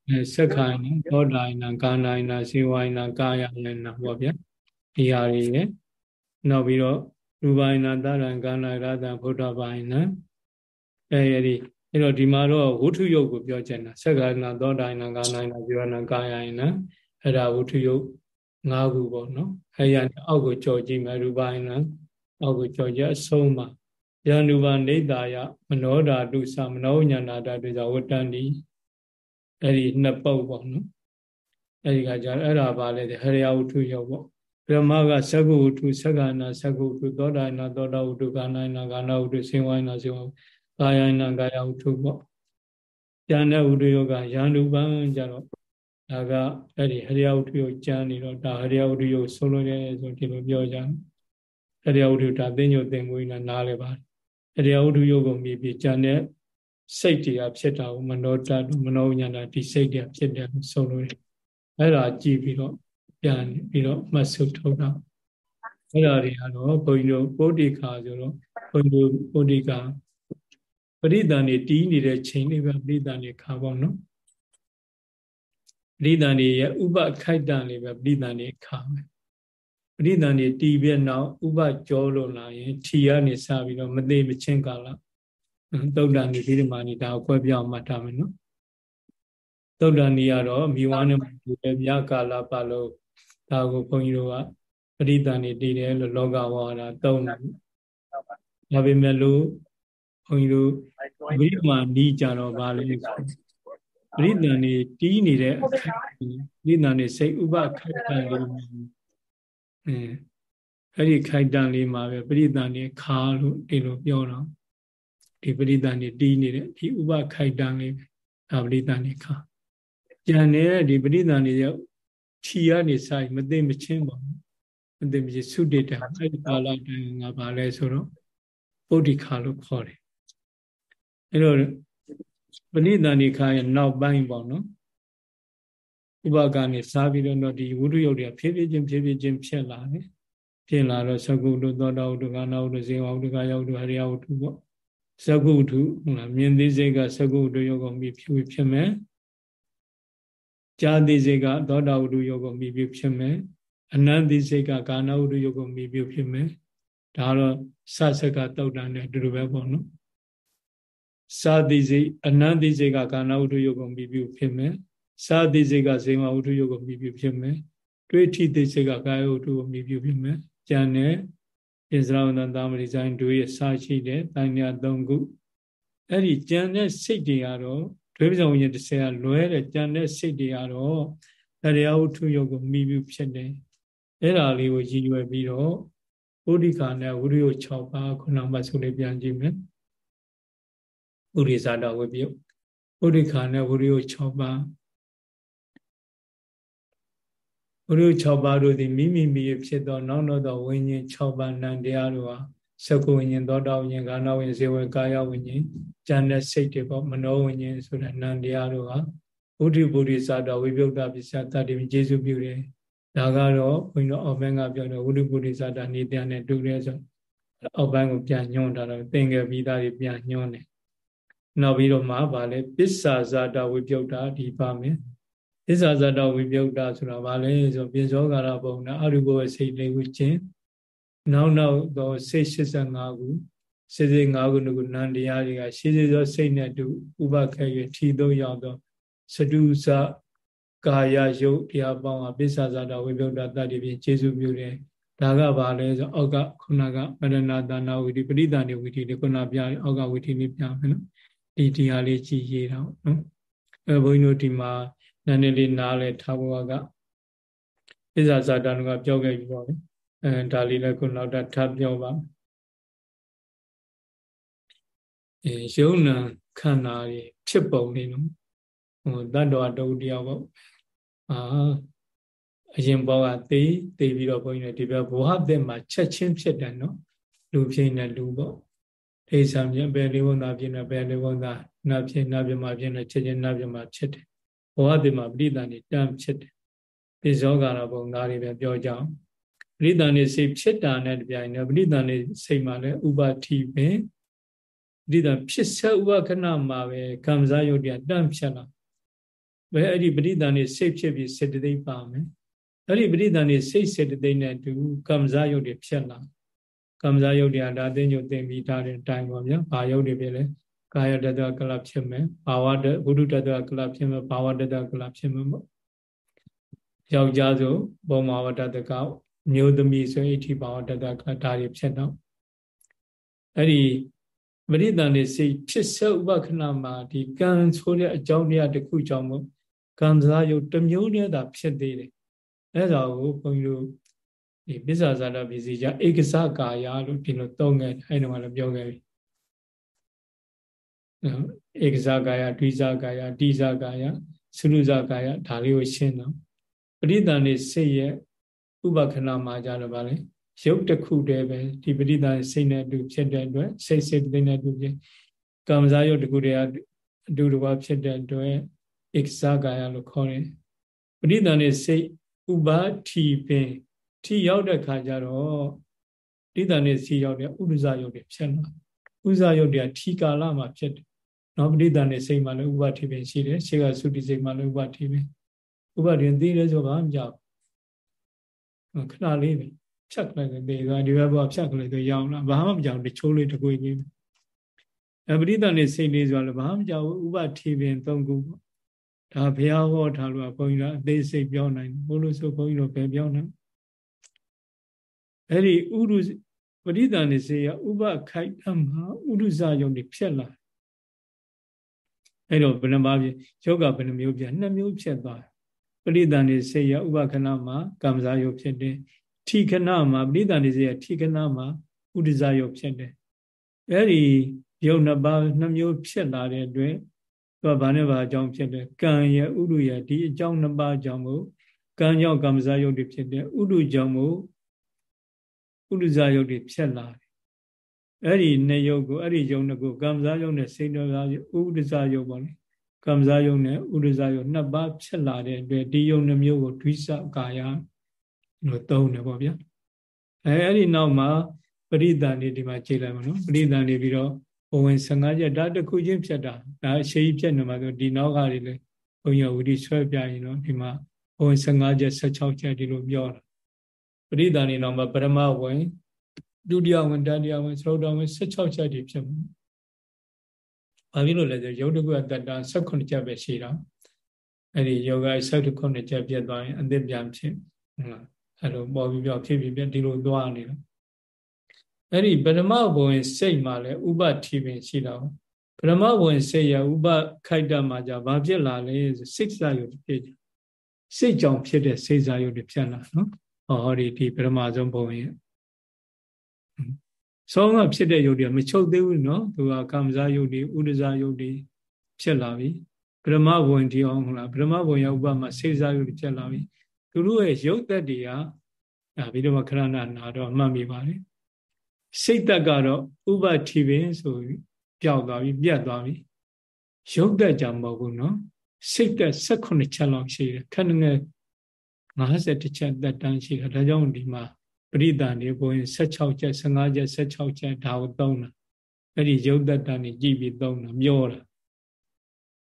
[SPEAKER 1] အဲသက္ခိုင်နာသောတာယနာကာနာယနာစေဝယနာကာယယနာဟောဗျာဒီဟာတွေနဲ့နောက်ပြီးတော့ရူပယနာတရံကာနာရတံဘုဒ္ဓဘာယနာအဲဒီအဲ့တော့ဒီမှာတော့ဝုထုယုတ်ကိုပြောချင်တာသက္ကနာသောတာယနာကာနာယနာစေဝယနာကာယယနာအဲ့ဒါဝုထုယုတ်၅ခုပေါ့နော်အဲ့ရအောက်ကိုကြော်ကြည့်မယ်ရူပယနာအောက်ကိုကြော်ကြအဆုံးမှာယန္တုပါနေတာယမနောဓာတုသမနောညာနာဓာတုဇဝတ္တန္တိ အဲ့ဒီနှစ်ပုတ်ပေါ့နော်အဲ့ဒီကကြအဲ့ဒါပါလေဟရိယဝတ္ထုရောက်ပေါ့ဗြဟ္မကသက္ကုဝတ္ထုသက္ကနာသက္ကုဝတ္ထုသောတာနာသောတာဝတ္ထုကာနာနာကာနာဝတ္ထုစေဝိုင်းနာစေဝကာယနာကာယဝတ္ထုပေါ့ဉာဏ်တဲ့ဝတ္ထုယောကယန္တုပံကြတော့ဒါကအဲ့ဒီဟရိယဝတ္ထုယောကျမ်းနေတော့ဒါဟရိယဝတ္ထုယောဆုံးလို့ရဲဆိုဒီလိုပြောကြတယ်ဟရိယဝတ္ထုဒါသိညိုသိမွေးနာနားလဲပါတယ်ဟရိယဝတ္ထုယောကိုမြည်ပြီးကျမ်းတဲ့ စိတ်တရားဖြစ်တာကိုမနောတတ်မနောညာတာဒီစိတ်တရားဖြစ်တယ်လို့ဆိုလို့ရတယ်အဲ့ဒါကြည့်ပြီးတော့ပြန်ပြီးတော့မှတ်စုထုတ်တာအဲ့ဒါတွေကတော့ဘုန်းကြီးတို့ပုဒ္ဓိကာဆိုတော့ဘုန်းကြီးတို့ပုဒ္ဓိကာပရိသန်နေတီးနေတဲ့ချိန်လေးပဲပရိသန်နေခါပေါ့နော်ပရိသန်နေရဲ့ဥပခိုက်တန်လေးပဲပရိသန်နေခါပဲပရိသန်နေတီးပြနောက်ဥပကြောလို့လာရင်ထီကနေစပြီးတော့မသေးမချင်းကာလ သုဒ္ဓန်ဒီဒီမာနီဒါကိုခွဲပြောင်းမှတ်ထားမယ်နော်သုဒ္ဓန်ဒီကတော့မိဝါနဲ့ဒီမြကာလပါလို့ဒါကိုဘုန်းကြီးတို့ကပရိသန်နေတည်တယ်လို့လောကဝါဒသုံးတယ်ဒါပေမဲ့လို့ဘုန်းကြီးတို့ဝိမာနီးကြတော့ဗာလဲပရိသန်နေတီးနေတဲ့အခိုက်ပရိသန်နေစိတ်ဥပခိုက်တန်လေးအဲအဲ့ဒီခိုက်တန်လေးမှာပဲပရိသန်နေခါလို့ဒီလိုပြောတော့ ဒီပရိသန်နေတီးနေတဲ့ဒီဥပခိုက်တန်လေးဒါပရိသန်နေခါကြံနေတဲ့ဒီပရိသန်နေရောက်ခြီကနေဆိုင်မသိမချင်းပါဘူးမသိမချင်းသုတေတအဲ့ဒီကာလတိုင်ငါပါလဲဆိုတော့ပုဒ္ဓိခါလို့ခေါ်တယ်အဲ့တော့ပဏိသန္တိခါရဲ့နောက်ပိုင်းပေါ့နော်ဥပကနေစားပြီးတော့ဒီဝိတုယုတ်တွေဖြည်းဖြည်းချင်းဖြည်းဖြည်းချင်းဖြစ်လာတယ်ဖြစ်လာတော့သကုတ္တသောတာဝတ္တကနာဝတ္တဇေဝဝတ္တကယောတ္တဟရိယဝတ္တပေါ့ သကုတ္တဟုတ်လားမြင်သိစိတ်ကသကုတ္တယောဂမိဖြစ်ဖြစ်မယ်ကြာတိစိတ်ကသောတာဝတ္တယောဂမိပြုဖြစ်မယ်အနန္တိစိတ်ကကာနဝတ္တယောဂမိပြုဖြစ်မယ်ဒါတော့စသက်ကတောက်တန်နဲ့အတူတူပဲပေါ့နော်စာတိစိတ်အနန္တိစိတ်ကကာနဝတ္တယောဂမိပြုဖြစ်မယ်စာတိစိတ်ကဇေမဝတ္တယောဂမိပြုဖြစ်မယ်တွေးထိတိစိတ်ကကာယဝတ္တယောဂမိပြုဖြစ်မယ်ကြံတဲ့ ဣဇရာဝန္တသာမရိဆိုင်တို့ရဲ့စာရှိတဲ့တန်ညာ၃ခုအဲ့ဒီကြံတဲ့စိတ်တွေကတော့ဒွေပဇံဝိညာဉ်တစ်ဆယ်ကလွဲတဲ့ကြံတဲ့စိတ်တွေကတော့တရားဝတ္ထုယုတ်ကိုမိပြုဖြစ်တယ်အဲ့ဒါလေးကိုရည်ရွယ်ပြီးတော့ဥဒိကာနဲ့ဝိရိယ6ပါးခုနမှဆိုလေးပြန်ကြည့်မယ်ဥရိဇာတဝိပယဥဒိကာနဲ့ဝိရိယ6ပါး ဝိရိယ6ပါးတို့သည်မိမိမိဖြစ်သောနောက်တော့သောဝိညာဉ်6ပါးနံတရားတို့ဟာသကုဝိညာဉ်သောတာဝိညာဉ်ကာနဝိညာဉ်ဇေဝကာယဝိညာဉ်ဉာဏ်နဲ့စိတ်တွေပေါ့မနောဝိညာဉ်ဆိုတဲ့နံတရားတို့ဟာဘုဒ္ဓဘုဒ္ဓစာတော်ဝိပယုတ်တာပစ္စယတတိကျေစုပြုတယ်ဒါကတော့ဘုန်းကြီးတို့အောက်ဘန်းကပြောတဲ့ဝိဓုပုရိသတာနေတရားနဲ့တူတယ်ဆိုအောက်ဘန်းကိုပြန်ညွှန်တာတော့သင်္ကေပိသားတွေပြန်ညွှန်တယ်နောက်ပြီးတော့မှဗာလဲပစ္ဆာဇာတာဝိပယုတ်တာဒီပါမယ် ပစ္ဆာဇာတာဝိပယုတ်တာဆိုတာဗာလဲဆိုပိဇောကာရဘုံနာအရူပဝစိတ်လေးခုချင်းနောက်နောက်တော့စိတ်85ခုစိတ်စိတ်5ခုကနန္တရားတွေကရှင်းစေသောစိတ်နဲ့တူဥပခဲရထီသုံးရောက်တော့စတုဇကာယယုတ်တရားပေါင်းကပိစ္ဆာဇာတာဝိပယုတ်တာတတ္တိဖြင့်ခြေစုပြုတယ်ဒါကဘာလဲဆိုအောက်ကခုနကမရဏတာနာဝိတိပရိသဏိဝိတိဒီခုနပြအောက်ကဝိတိလေးပြမယ်နော်ဒီဒီဟာလေးကြည်ရေးတာနော်အဲဘုန်းကြီးတို့ဒီမှာ နည်းနည်းလေးနားလဲထားဖို့ကပိစ္ဆာဇာတာကပြောခဲ့ပြီပေါ့လေအဲဒါလေးလည်းခုနောက်ထပ်ပြောပါအဲယုံနာခန္ဓာတွေဖြစ်ပုံလေးနော်ဟိုတတ္တဝတုတ်တရားပေါ့အာအရင်ဘောကသေသေပြီးတော့ဘုန်းကြီးတွေဒီဘက်ဘောဟတဲ့မှာချက်ချင်းဖြစ်တယ်နော်လူဖြစ်နေလူပေါ့ဒေသမြင်ပဲလေးဝန်သားဖြစ်နေပဲလေးဝန်သားနာဖြစ်နာပြမဖြစ်နေချက်ချင်းနာပြမဖြစ်တယ် ဘောဟတဲ့မှာပဋိသန္ဓေတမ်းဖြစ်တယ်ပိဇောကာရဘုံသားတွေပဲပြောကြအောင်ပရိသန်နေစိတ်ဖြစ်တာနဲ့တပြိုင်တည်းပရိသန်နေစိတ်မှာလည်းဥပါတိပင်ပရိသန်ဖြစ်ဆက်ဥပခဏမှာပဲကံစားယုတ်တရားတန့်ဖြတ်လာဘယ်အဲ့ဒီပရိသန်နေစိတ်ဖြစ်ပြီးစေတသိက်ပါမယ်အဲ့ဒီပရိသန်နေစိတ်စေတသိက်နဲ့တူကံစားယုတ်တွေဖြစ်လာကံစားယုတ်တရားဒါသိညုတ်သိပြီးထားတဲ့အတိုင်းပါဗျာဘာယုတ်တွေဖြစ်လဲ ကာယတတကလဖြစ်မယ်ဘာဝတဘုဒ္ဓတတကလဖြစ်မယ်ဘာဝတတကလဖြစ်မယ်ပေါ့ယောက်ျားဆိုဘောမဝတတကမျိုးသမီးဆိုအဋ္ဌိဘာဝတတကလဒါတွေဖြစ်တော့အဲ့ဒီပရိသန်နေစိတ်ဖြစ်ဆက်ဥပခဏမှာဒီကံဆိုတဲ့အကြောင်းတရားတစ်ခုကြောင့်မို့ကံစားယုတ်တစ်မျိုးနဲ့သာဖြစ်သေးတယ်အဲ့ဒါကိုဘုန်းကြီးတို့ဒီပစ္စာဇာတပစ္စည်းကြဧကစကာယလို့ဒီလိုသုံးခဲ့အဲ့တော့လည်းပြောခဲ့ပြီ ဧကစကာယဒွိဇကာယတိဇကာယသုရုဇကာယဒါလေးကိုရှင်းတော့ပရိသန်နေစိတ်ရဲ့ဥပခဏမှာကြတော့ဗာလေရုပ်တစ်ခုတည်းပဲဒီပရိသန်စိတ်နဲ့အတူဖြစ်တဲ့အတွက်စိတ်စိတ်သိနဲ့အတူဖြစ်ကံစားရုပ်တစ်ခုတည်းအတူတကွာဖြစ်တဲ့အတွက်ဧကစကာယလို့ခေါ်တယ်ပရိသန်နေစိတ်ဥပါထီပင်ထီရောက်တဲ့ခါကျတော့ပရိသန်နေစီရောက်တဲ့ဥဒ္ဒဇရုပ်တွေဖြစ်လာဥဒ္ဒဇရုပ်တွေကထီကာလမှာဖြစ်တယ် နော်ပရိသန်နေစိတ်မှလည်းဥပါထီပင်ရှိတယ်ရှေ့ကသုတိစိတ်မှလည်းဥပါထီပင်ဥပါထီသိတယ်ဆိုတော့မကြောက်ခဏလေးပဲဖြတ်လိုက်တယ်ဒီကဒီဘက်ဘောဖြတ်လိုက်တော့ရောင်းလာဘာမှမကြောက်တချိုးလေးတကွေကြီးအပရိသန်နေစိတ်လေးဆိုတော့ဘာမှမကြောက်ဘူးဥပထီပင်၃ခုပေါ့ဒါဘုရားဟောထားလို့ဘုန်းကြီးတို့အသေးစိတ်ပြောနိုင်ဘို့လို့ဆိုဘုန်းကြီးတို့ပဲပြောနိုင်အဲ့ဒီဥရုပရိသန်နေစေရဥပခိုက်အမှာဥရုဇယုံတွေဖြစ်လာ အဲ့တော့ဘယ်နှပါးပြယောဂဘယ်နှမျိုးပြနှစ်မျိုးဖြစ်သွားပရိသန်နေစေရဥပခဏမှာကမ္မဇာယုတ်ဖြစ်တယ်ထိခဏမှာပရိသန်နေစေရထိခဏမှာဥဒဇာယုတ်ဖြစ်တယ်အဲ့ဒီယုတ်နှစ်ပါးနှစ်မျိုးဖြစ်လာတဲ့အတွက်သူကဘာနဲ့ဘာအကြောင်းဖြစ်တယ်ကံရဲ့ဥရုရဲ့ဒီအကြောင်းနှစ်ပါးကြောင့်မို့ကံကြောင့်ကမ္မဇာယုတ်တွေဖြစ်တယ်ဥရုကြောင့်မို့ဥရုဇာယုတ်တွေဖြစ်လာတယ် အဲ့ဒီနှစ်ယုတ်ကိုအဲ့ဒီယုတ်နှစ်ကိုကမ္မဇာယုတ်နဲ့စိတ်တော်ဇာယုတ်ဥရုဇာယုတ်ပေါ့လေကမ္မဇာယုတ်နဲ့ဥရုဇာယုတ်နှစ်ပါးဖြစ်လာတဲ့အတွက်ဒီယုတ်နှမျိုးကိုဒွိစကာယလို့သုံးတယ်ပေါ့ဗျာအဲအဲ့ဒီနောက်မှာပရိသန်နေဒီမှာကြည့်လိုက်မလို့ပရိသန်နေပြီးတော့ဘဝင်15ချက်ဒါတစ်ခုချင်းဖြတ်တာဒါအရှိကြီးဖြတ်နေမှာဆိုဒီနောက်ကတွေလေဘုံရဝီဒီဆွဲပြရင်တော့ဒီမှာဘဝင်15ချက်16ချက်ဒီလိုပြောတာပရိသန်နေနောက်မှာပရမဝင် ဒုတိယဝင်တတိယဝင်သရုတ်တော်ဝင်16ချက်ဒီဖြစ်မှာဘာဖြစ်လို့လဲဆိုရုပ်တကုအတ္တ18ချက်ပဲရှိတာအဲ့ဒီယောဂ18ချက်ပြတ်သွားရင်အသစ်ပြန်ဖြစ်ဟုတ်လားအဲ့လိုပေါ်ပြီးပြောဖြစ်ပြီးပြဒီလိုသွားနေတော့အဲ့ဒီပရမဘဝင်စိတ်မှာလည်းဥပတိပင်ရှိတော့ပရမဘဝင်စိတ်ရဥပခိုက်တမှာじゃဘာဖြစ်လာလဲစိတ်စာယုတ်ဖြစ်ကြစိတ်ကြောင့်ဖြစ်တဲ့စိတ်စာယုတ်တွေဖြစ်လာနော်ဟောဒီဒီပရမဇုံဘဝင် ဆုံးကဖြစ်တဲ့ယုတ်တွေမချုပ်သေးဘူးနော်သူကကာမဇာယုတ်တွေဥဒဇာယုတ်တွေဖြစ်လာပြီပရမဘဝင်ဒီအောင်ဟုတ်လားပရမဘဝင်ရဥပမှာစိတ်စာယုတ်တွေဖြစ်လာပြီသူတို့ရဲ့ရုပ်သက်တွေကဒါပြီးတော့ခရဏနာတော့မှတ်မိပါလေစိတ်သက်ကတော့ဥပတိပင်ဆိုပြီးပျောက်သွားပြီပြတ်သွားပြီရုပ်သက်ကြမဟုတ်ဘူးနော်စိတ်သက်18ချက်လောက်ရှိတယ်ခဏငယ်50ချက်သက်တမ်းရှိတယ်ဒါကြောင့်ဒီမှာ ပရိသန်တွေဘုရင်16ချက်15ချက်16ချက်ဒါကိုသုံးတာအဲ့ဒီရုပ်သက်တမ်းကြီးကြည့်ပြီးသုံးတာပြောတာ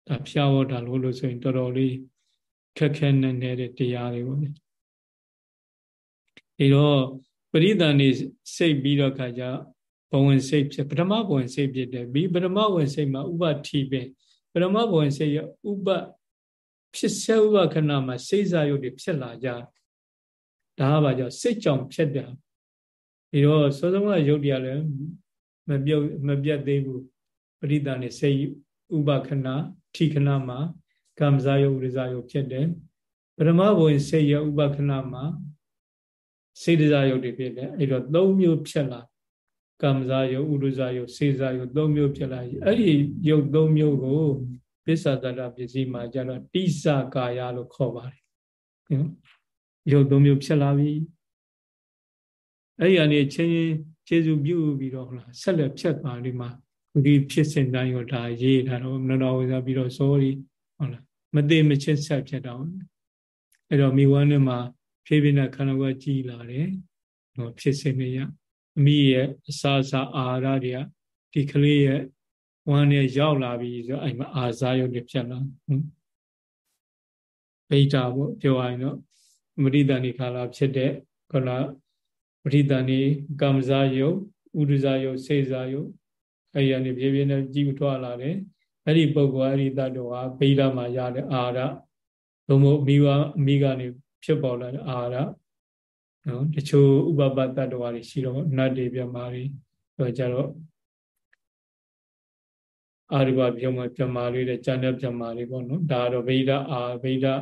[SPEAKER 1] ဒါဖျားဝတာလို့လို့ဆိုရင်တော်တော်လေးခက်ခဲနေနေတဲ့တရားတွေပေါ့ဒီတော့ပရိသန်နေစိတ်ပြီးတော့ခါကြဘဝင်စိတ်ဖြစ်ပထမဘဝင်စိတ်ဖြစ်တယ်ပြီးပထမဘဝင်စိတ်မှာဥပတိပင်ပထမဘဝင်စိတ်ရဥပဖြစ်ဆဲဥပခဏမှာစိတ်စားရုပ်တွေဖြစ်လာကြ ဒါကဘာကြောင့်စိတ်ကြောင့်ဖြစ်တယ်ဒီတော့စောစောကရုပ်တရားလည်းမပြုတ်မပြတ်သေးဘူးပရိသန်နေစိတ်ဥပခဏထိခဏမှာကမ္မဇာယုဥရဇာယုဖြစ်တယ်ပရမဘဝင်စိတ်ရဥပခဏမှာစေတဇာယုတွေဖြစ်တယ်အဲ့တော့၃မျိုးဖြစ်လာကမ္မဇာယုဥရဇာယုစေဇာယု၃မျိုးဖြစ်လာအဲ့ဒီယုတ်၃မျိုးကိုပစ္ဆာတတပစ္စည်းမှာကျတော့တိစကာယလို့ခေါ်ပါတယ်နော် ယုတ်၃မျိုးဖြစ်လာပြီအဲ့ဒီအနေချင်းကျေစုပြုပြီးတော့ဟုတ်လားဆက်လက်ဖြတ်သွားဒီမှာဒီဖြစ်စဉ်တိုင်းရောဒါရေးထားတော့မတော်ဝေစားပြီးတော့စောရီဟုတ်လားမသေးမချစ်ဆက်ဖြစ်တော့အဲ့တော့မိဝမ်းနဲ့မှာဖြည်းဖြည်းနဲ့ခန္ဓာကိုယ်ကြီးလာတယ်နော်ဖြစ်စဉ်တွေရအမိရဲ့အစာအစာအာဟာရတွေကဒီကလေးရဲ့ဝမ်းနဲ့ရောက်လာပြီဆိုအဲ့မှာအာဇာယုတ်တွေဖြစ်လာဗိတာပေါ့ပြောရရင်တော့ မရိဒဏိခါလာဖြစ်တဲ့ခလာမရိဒဏိကမ္မဇာယုတ်ဥဒ္ဒဇာယုတ်စေဇာယုတ်အဲ့ဒီကနေပြေးပြေးနဲ့ကြည်ထွက်လာတယ်အဲ့ဒီပုဂ္ဂိုလ်အဲ့ဒီတတ္တဝါဗိဓာမှာရတဲ့အာရဘုံမို့မိဝမိကနေဖြစ်ပေါ်လာတဲ့အာရနော်တချို့ဥပပတတ္တဝါတွေရှိတော့နတ်တွေပြမာတွေတော့ကြတော့အာရိဘပြုံးမပြမာလေးတဲ့ကျန်တဲ့ပြမာလေးပေါ့နော်ဒါတော့ဗိဓာအာဗိဓာ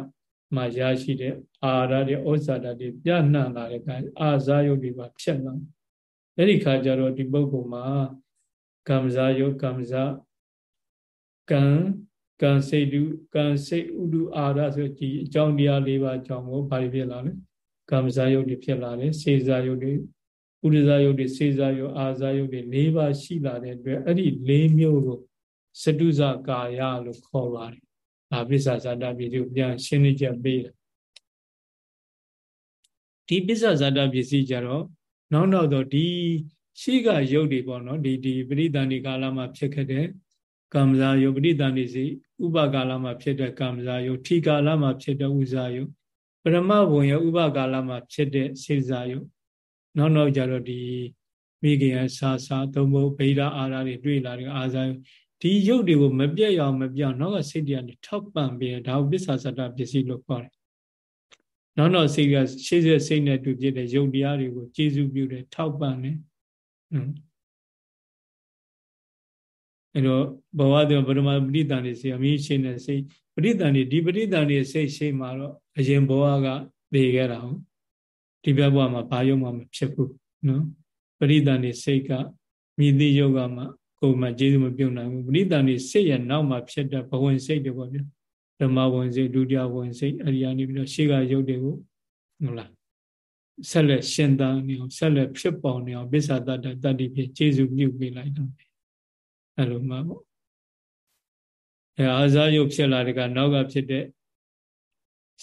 [SPEAKER 1] မှာရရှိတဲ့အာရတဲ့ဩဇာတတွေပြန့်နှံ့လာတဲ့ကအာဇာယုတ်တွေပါဖြစ်လာအဲ့ဒီခါကျတော့ဒီပုဂ္ဂိုလ်မှာကမ္မဇာယုတ်ကမ္မဇာကံကံစိတ်တုကံစိတ်ဥဒုအာရဆိုဒီအကြောင်းတရား၄ပါးအကြောင်းကိုဘာဖြစ်လာလဲကမ္မဇာယုတ်တွေဖြစ်လာတယ်စေဇာယုတ်တွေဥဒဇာယုတ်တွေစေဇာယုတ်အာဇာယုတ်တွေ၄ပါးရှိလာတဲ့အတွက်အဲ့ဒီ၄မျိုးကိုစတုဇကာယလို့ခေါ်ပါတယ်။ ဒါပစ္ဆာဇာတပစ္စည်းကိုပြန်ရှင်းလင်းချက်ပေးတယ်။ဒီပစ္ဆာဇာတပစ္စည်းကြတော့နောက်နောက်တော့ဒီရှိကယုတ်တွေပေါ့နော်ဒီဒီပရိသန္တိကာလမှာဖြစ်ခဲ့တဲ့ကမ္မဇာယုတ်ပရိသန္တိစီဥပကာလမှာဖြစ်တဲ့ကမ္မဇာယုတ်ထီကာလမှာဖြစ်တဲ့ဥဇာယုတ်ပရမဘုံရဥပကာလမှာဖြစ်တဲ့စေဇာယုတ်နောက်နောက်ကြတော့ဒီမိခင်ဆာဆာသုံးဖို့ဗေဒအာရတွေတွေ့လာတဲ့အာဇာယုတ် ဒီရုပ်တွေကိုမပြတ်ရအောင်မပြောင်းနောက်ကစိတ်တရားတွေထောက်ပံ့ပြီးဒါကိုပစ္ဆာစတ္တပစ္စည်းလို့ခေါ်တယ်။နောက်တော့စိတ်ကရှေ့ဆက်စိတ်နဲ့တူပြတဲ့ရုပ်တရားတွေကိုကျေစုပြုတယ်ထောက်ပံ့တယ်။အဲတော့ဘဝတည်းဗရမပရိသန်နေစီအမိရှိနေစိတ်ပရိသန်နေဒီပရိသန်နေစိတ်ရှိမှတော့အရင်ဘဝကသိခဲ့တာဟုတ်ဒီဘက်ဘဝမှာဘာယုံမှမဖြစ်ဘူးနော်ပရိသန်နေစိတ်ကမြည်သည့်ယောဂမှာ ကိုယ်မှကျေးဇူးမပြုတ်နိုင်ဘူးပရိသန်နေစိတ်ရဲ့နောက်မှာဖြစ်တဲ့ဘဝင်စိတ်တွေပေါ့ဗျာဓမ္မဝင်စိတ်ဒုတိယဝင်စိတ်အရိယာနေပြီးတော့ရှေ့ကရုပ်တွေကိုဟုတ်လားဆက်လက်ရှင်သန်နေအောင်ဆက်လက်ဖြစ်ပေါ်နေအောင်ပစ္ဆာတတ္တတတ္တိဖြစ်ကျေးဇူးပြုပေးလိုက်တော့အဲ့လိုမှပေါ့အဲအာဇာယုတ်ဖြစ်လာတဲ့ကနောက်ကဖြစ်တဲ့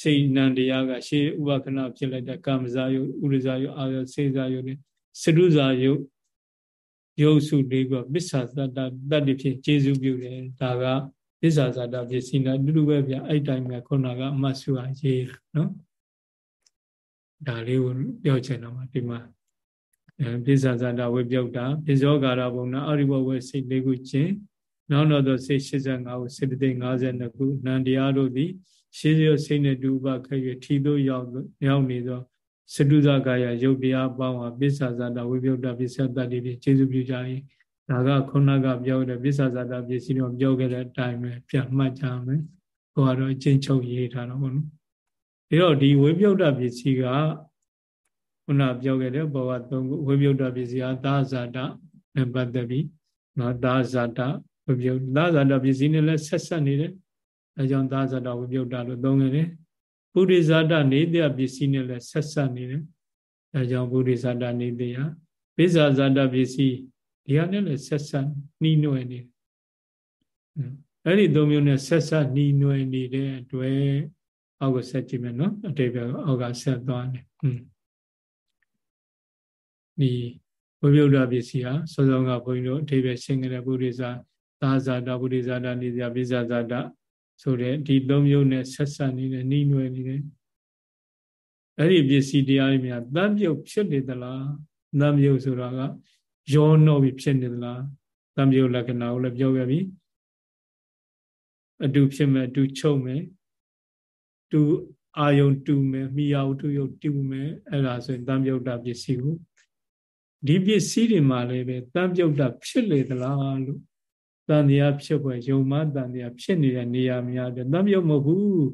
[SPEAKER 1] စိတ်နံတရားကရှေးဥပခဏဖြစ်လိုက်တဲ့ကာမဇာယုတ်ဥရဇာယုတ်အာဇာစေဇာယုတ်နဲ့စရုဇာယုတ် ရုပ်စုလေးကပစ္ဆာသတ္တတတ္တိဖြစ်ကျေစုပြုတယ်ဒါကပစ္ဆာသတ္တဖြစ်စီနာတူတူပဲဗျအဲ့တိုင်းမှာခုနကအမတ်စုအားရေးနော်ဒါလေးကိုပြောချင်တော့မှဒီမှာအဲပစ္ဆာသတ္တဝိပြုတ်တာပစ္စောကာရဘုံနာအရိဘဝေစိတ်လေးခုချင်းနောက်တော့သောစိတ်85ခုစေတသိက်52ခုနန္တရားတို့သည်ရှေးရစိတ်နဲ့တူပါခဲ့ရထီတို့ရောက်ရောက်နေသော စတုဇကာယရုပ်တရားပေါင်းဟာပစ္ဆာဇာတဝိပယုတ်တပစ္စယတ္တိဖြင့်ကျေစုပြုကြ၏ဒါကခုနကပြောတဲ့ပစ္ဆာဇာတပစ္စည်းတော့ပြောခဲ့တဲ့အတိုင်းပဲပြန်မှတ်ကြမယ်ဟိုကတော့အချင်းချုပ်ရေးထားတော့ဘုနော်ဒီတော့ဒီဝိပယုတ်တပစ္စည်းကခုနပြောခဲ့တဲ့ဘဝသုံးခုဝိပယုတ်တပစ္စည်းဟာသာဇာတနဲ့ပတ်သက်ပြီးနော်သာဇာတဝိပယုတ်သာဇာတပစ္စည်းနဲ့လည်းဆက်ဆက်နေတယ်အဲကြောင့်သာဇာတဝိပယုတ်တလို့သုံးခဲ့တယ် ပုရိဇာတနေတဲ့ပစ္စည်းနဲ့လည်းဆက်ဆက်နေတယ်အဲကြောင့်ပုရိဇာတနေတဲ့ယပိဇာဇာတပစ္စည်းဒီဟာနဲ့လည်းဆက်ဆက်နှီးနွယ်နေအဲ့ဒီသုံးမျိုးနဲ့ဆက်ဆက်နှီးနွယ်နေတဲ့အတွက်အောက်ကဆက်ကြည့်မယ်နော်အတိတ်ကအောက်ကဆက်သွားတယ်อืมဒီဘုရားပစ္စည်းဟာစောစောကဘုန်းကြီးတို့အတိတ်ပဲရှင်းခဲ့တဲ့ပုရိဇာသာဇာတပုရိဇာတနေဇာပိဇာဇာတ ဆိုတဲ့ဒီသုံးမျိုးနဲ့ဆက်ဆက်နေတယ်နှီးနွယ်နေတယ်အဲ့ဒီပစ္စည်းတရားတွေများတန်ပြုတ်ဖြစ်နေသလားတန်ပြုတ်ဆိုတာကရောနှောပြီးဖြစ်နေသလားတန်ပြုတ်လက္ခဏာကိုလည်းပြောခဲ့ပြီအတူဖြစ်မယ်အတူချုပ်မယ်တူအာယုံတူမယ်မိယာတူယုံတူမယ်အဲ့ဒါဆိုရင်တန်ပြုတ်တာပစ္စည်းကိုဒီပစ္စည်းတွေမှာလည်းပဲတန်ပြုတ်တာဖြစ်လေသလားလို့ တန်တရားဖြစ်ပွဲယုံမတန်တရားဖြစ်နေတဲ့နေရာများတယ်တန်ပြုတ်မဟုတ်ဘူး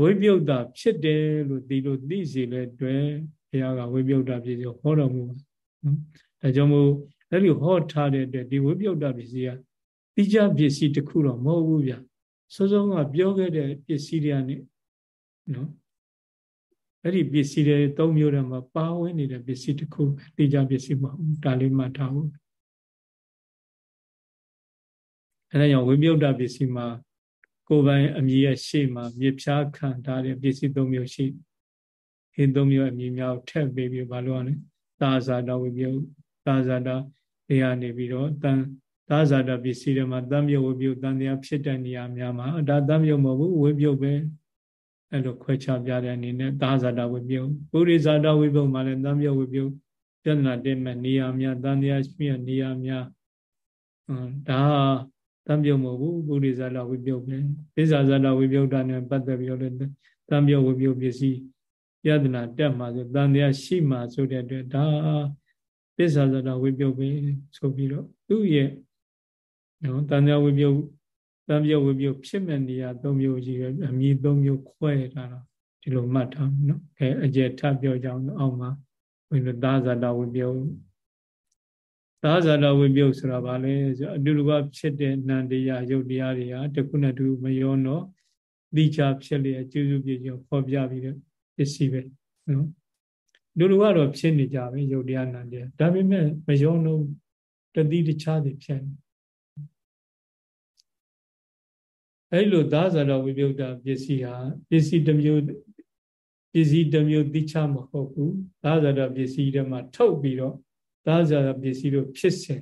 [SPEAKER 1] ဝိပယုတ်တာဖြစ်တယ်လို့ဒီလိုသိစီလဲတွေ့ဘုရားကဝိပယုတ်တာဖြစ်စီဟောတော်မူပါနော်ဒါကြောင့်မို့အဲ့ဒီဟောထားတဲ့အတွက်ဒီဝိပယုတ်တာပစ္စည်းကတိကျပစ္စည်းတစ်ခုတော့မဟုတ်ဘူးဗျစောစောကပြောခဲ့တဲ့ပစ္စည်းတွေကနေနော်အဲ့ဒီပစ္စည်းတွေသုံးမျိုးတည်းမှာပါဝင်နေတဲ့ပစ္စည်းတစ်ခုပဲတိကျပစ္စည်းမဟုတ်ဘူးဒါလေးမှတ်ထားဖို့ အဲဒါကြောင့်ဝိပယုတ်တပစ္စည်းမှာကိုယ်ပိုင်အမည်ရဲ့ရှေ့မှာမြေဖြားခံထားတဲ့ပစ္စည်းသုံးမျိုးရှိဟိသုံးမျိုးအမည်များထက်ပေးပြီးဘာလို့လဲသာဇာတဝိပယုသာဇာတတွေကနေပြီးတော့တန်သာဇာတပစ္စည်းတွေမှာတံမြုပ်ဝိပယုတန်တရားဖြစ်တဲ့နေရာများမှာဒါတံမြုပ်မဟုတ်ဘူးဝိပယုပဲအဲ့လိုခွဲခြားပြတဲ့အနေနဲ့သာဇာတဝိပယုပုရိဇာတဝိပယုမှာလည်းတံမြုပ်ဝိပယုပြဿနာတင်မဲ့နေရာများတန်တရားရှိတဲ့နေရာများဒါ တံပြုတ်မဟုတ်ဘူးပုရိသဇာဝိပြုတ်ပဲပိဇာဇာဝိပြုတ်တာနဲ့ပတ်သက်ပြီးတော့လည်းတံပြုတ်ဝိပြုတ်ပစ္စည်းယတနာတက်မှာဆိုတန်တရားရှိမှာဆိုတဲ့အတွက်ဒါပိဇာဇာဝိပြုတ်ပဲဆိုပြီးတော့သူ့ရဲ့နော်တန်တရားဝိပြုတ်တံပြုတ်ဝိပြုတ်ဖြစ်မဲ့နေရာ၃မျိုးကြီးပဲအမည်၃မျိုးခွဲထားတာဒီလိုမှတ်ထားမယ်နော်အဲအကျယ်ထပ်ပြောကြအောင်အောက်မှာဘုန်းကြီးတို့သာဇာတဝိပြုတ် သာဇာတဝိပြုတ်ဆိုတာဗာလဲဆိုအတူတူကဖြစ်တဲ့နန္တရားယုတ်တရားတွေဟာတခုနဲ့တူမယောတော့တိချဖြစ်လျက်ကျေစုပြည့်စုံဖော်ပြပြီးတဲ့ပစ္စည်းပဲနော်လူလူကတော့ဖြစ်နေကြပဲယုတ်တရားနန္တရားဒါပေမဲ့မယောတော့တတိတခြားတွေဖြစ်နေအဲ့လိုသာဇာတဝိပြုတ်တာပစ္စည်းဟာပစ္စည်းတစ်မျိုးပစ္စည်းတစ်မျိုးတိချမဟုတ်ဘူးသာဇာတပစ္စည်းတွေမှာထုတ်ပြီးတော့ သာဇာတပစ္စည်းတို့ဖြစ်စဉ်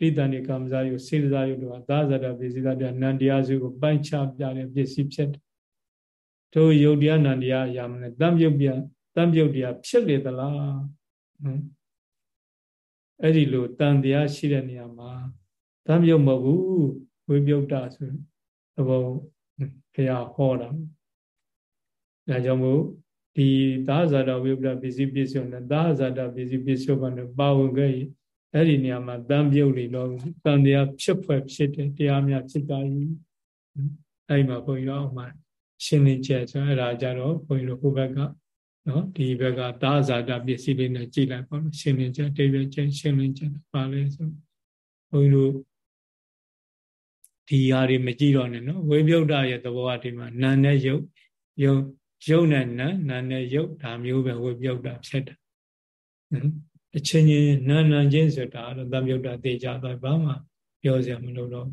[SPEAKER 1] ဣဒံနေကာမဇာယုစေတဇာယုတို့ဟာသာဇာတပစ္စည်းတို့နန္တရားစုကိုပိုင်းခြားပြတဲ့ပစ္စည်းဖြစ်တယ်။တို့ယုတ်တရားနန္တရားအရာမလဲတံပြုတ်ပြတံပြုတ်တရားဖြစ်လေသလား။အဲ့ဒီလိုတန်တရားရှိတဲ့နေရာမှာတံပြုတ်မဟုတ်ဘူးဝိပြုတ်တာဆိုသဘောဘုရားဟောတာ။ဒါကြောင့်မို့ ဒီသာဇာတဝိပ္ပပစ္စည်းပစ္စယနဲ့သာဇာတပစ္စည်းပစ္စယကလည်းပါဝင်ခဲ့အဲ့ဒီနေရာမှာတန်ပြုတ်နေတော့တန်တရားဖြစ်ဖွယ်ဖြစ်တယ်တရားများဖြစ်တာကြီးအဲ့မှာဘုန်းကြီးတို့အောက်မှာရှင်းလင်းချက်ဆိုအဲ့ဒါကြတော့ဘုန်းကြီးတို့ဟိုဘက်ကနော်ဒီဘက်ကသာဇာတပစ္စည်းလေးနဲ့ကြည့်လိုက်ပါလို့ရှင်းလင်းချက်တိပ္ပယ်ချက်ရှင်းလင်းချက်ပါလဲဆိုဘုန်းကြီးတို့ဒီဟာတွေမကြည့်တော့နဲ့နော်ဝိပယုတ်တရဲ့သဘောကဒီမှာနာနဲ့ယုတ်ယုတ် ရုပ်နဲ့နာနာနဲ့ရုပ်ဒါမျိုးပဲဝိပြုတ်တာဖြစ်တာအချင်းချင်းနာနာချင်းဆိုတာတော့သံယုတ်တာသိကြသွားဘာမှပြောစရာမလိုတော့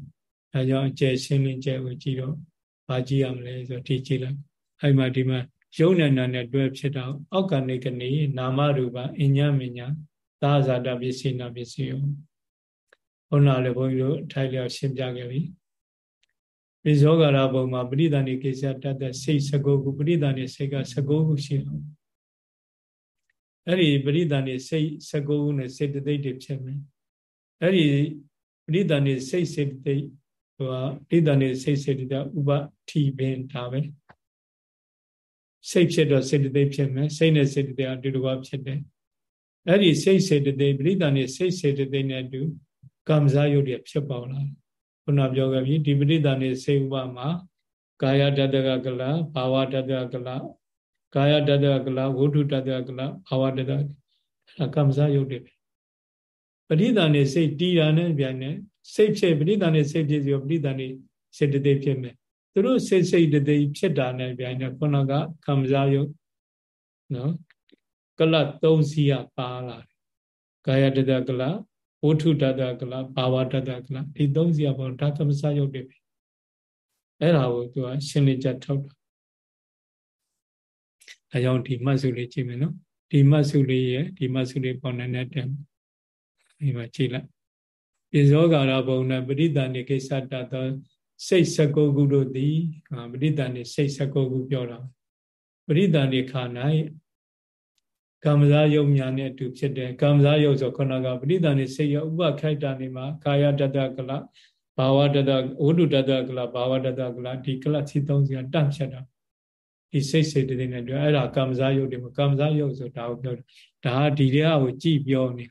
[SPEAKER 1] ဒါကြောင့်အကျယ်ရှင်းလင်းကျဲကိုကြည့်တော့ဘာကြည့်ရမလဲဆိုဒီကြည့်လိုက်အဲ့မှာဒီမှာရုပ်နဲ့နာနဲ့တွဲဖြစ်တာအောက်ကနေကနေနာမရူပအညမညာသာဇာတပစ္စည်းနာပစ္စည်းရောဘုန်းတော်လည်းဘုန်းကြီးတို့ထိုင်လျောက်ရှင်းပြခဲ့ပြီ ပိဇောဂါရဘုံမှာပရိသန္တိကိစ္စတတ်တဲ့စိတ်19ခုပရိသန္တိစိတ်က19ခုရှိတော့အဲ့ဒီပရိသန္တိစိတ်19ခုနဲ့စေတသိက်တွေဖြစ်မယ်အဲ့ဒီပရိသန္တိစိတ်စေတသိက်ဟိုဟာပရိသန္တိစိတ်စေတသိက်ဥပတိပင်ဒါပဲစိတ်ဖြစ်တော့စေတသိက်ဖြစ်မယ်စိတ်နဲ့စေတသိက်အတူတူဖြစ်တယ်အဲ့ဒီစိတ်စေတသိက်ပရိသန္တိစိတ်စေတသိက်နဲ့အတူကမ္မဇာယုတ်တွေဖြစ်ပေါ်လာတယ် ခုနပြောခဲ့ပြီဒီပရိသဏိစေဥပမှာကာယတတကကလဘာဝတတကလကာယတတကလဝုဒ္ဓတတကလဘာဝတတအဲကမ္မဇယုတ်တွေပရိသဏိစိတ်တီးတာနဲ့ပြန်နေစိတ်ဖြစ်ပရိသဏိစိတ်ဖြစ်စီပရိသဏိစေတသိက်ဖြစ်မယ်သူတို့စိတ်စိတ်တသိက်ဖြစ်တာနဲ့ပြန်နေခုနကကမ္မဇယုတ်နော်ကလ3စီးရပါလာတယ်ကာယတတကလ ဝဋ္ထုတတကလဘာဝတတကလဒီသုံးစီကဘောဓာကမစရုပ်တွေပဲအဲ့ဒါကိုသူကရှင်းလင်းချက်ထုတ်တာအဲကြောင့်ဒီမတ်စုလေးကြည့်မယ်နော်ဒီမတ်စုလေးရဲ့ဒီမတ်စုလေးပေါ်နေတဲ့တည်းဒီမှာကြည့်လိုက်ပိဇောဂါရဘုံနဲ့ပရိသန္တိကိစ္စတသောစိတ်၁၉ခုတို့သည်ပရိသန္တိစိတ်၁၉ခုပြောတာပရိသန္တိခါ၌ ကာမဇာယုံညာနဲ့အတူဖြစ်တယ်ကာမဇာယုံဆိုခဏကပဋိသန္ဓေစိတ်ရဥပခိုက်တာနေမှာကာယတတကလဘာဝတတဝိတုတတကလဘာဝတတကလဒီကလစီသုံးစီကတန့်ဖြတ်တာဒီစိတ်စိတ်တွေနဲ့တွေ့အဲ့ဒါကာမဇာယုံတွေမှာကာမဇာယုံဆိုဒါကိုပြောတာဒါဒီတွေကကိုကြည်ပြောနေ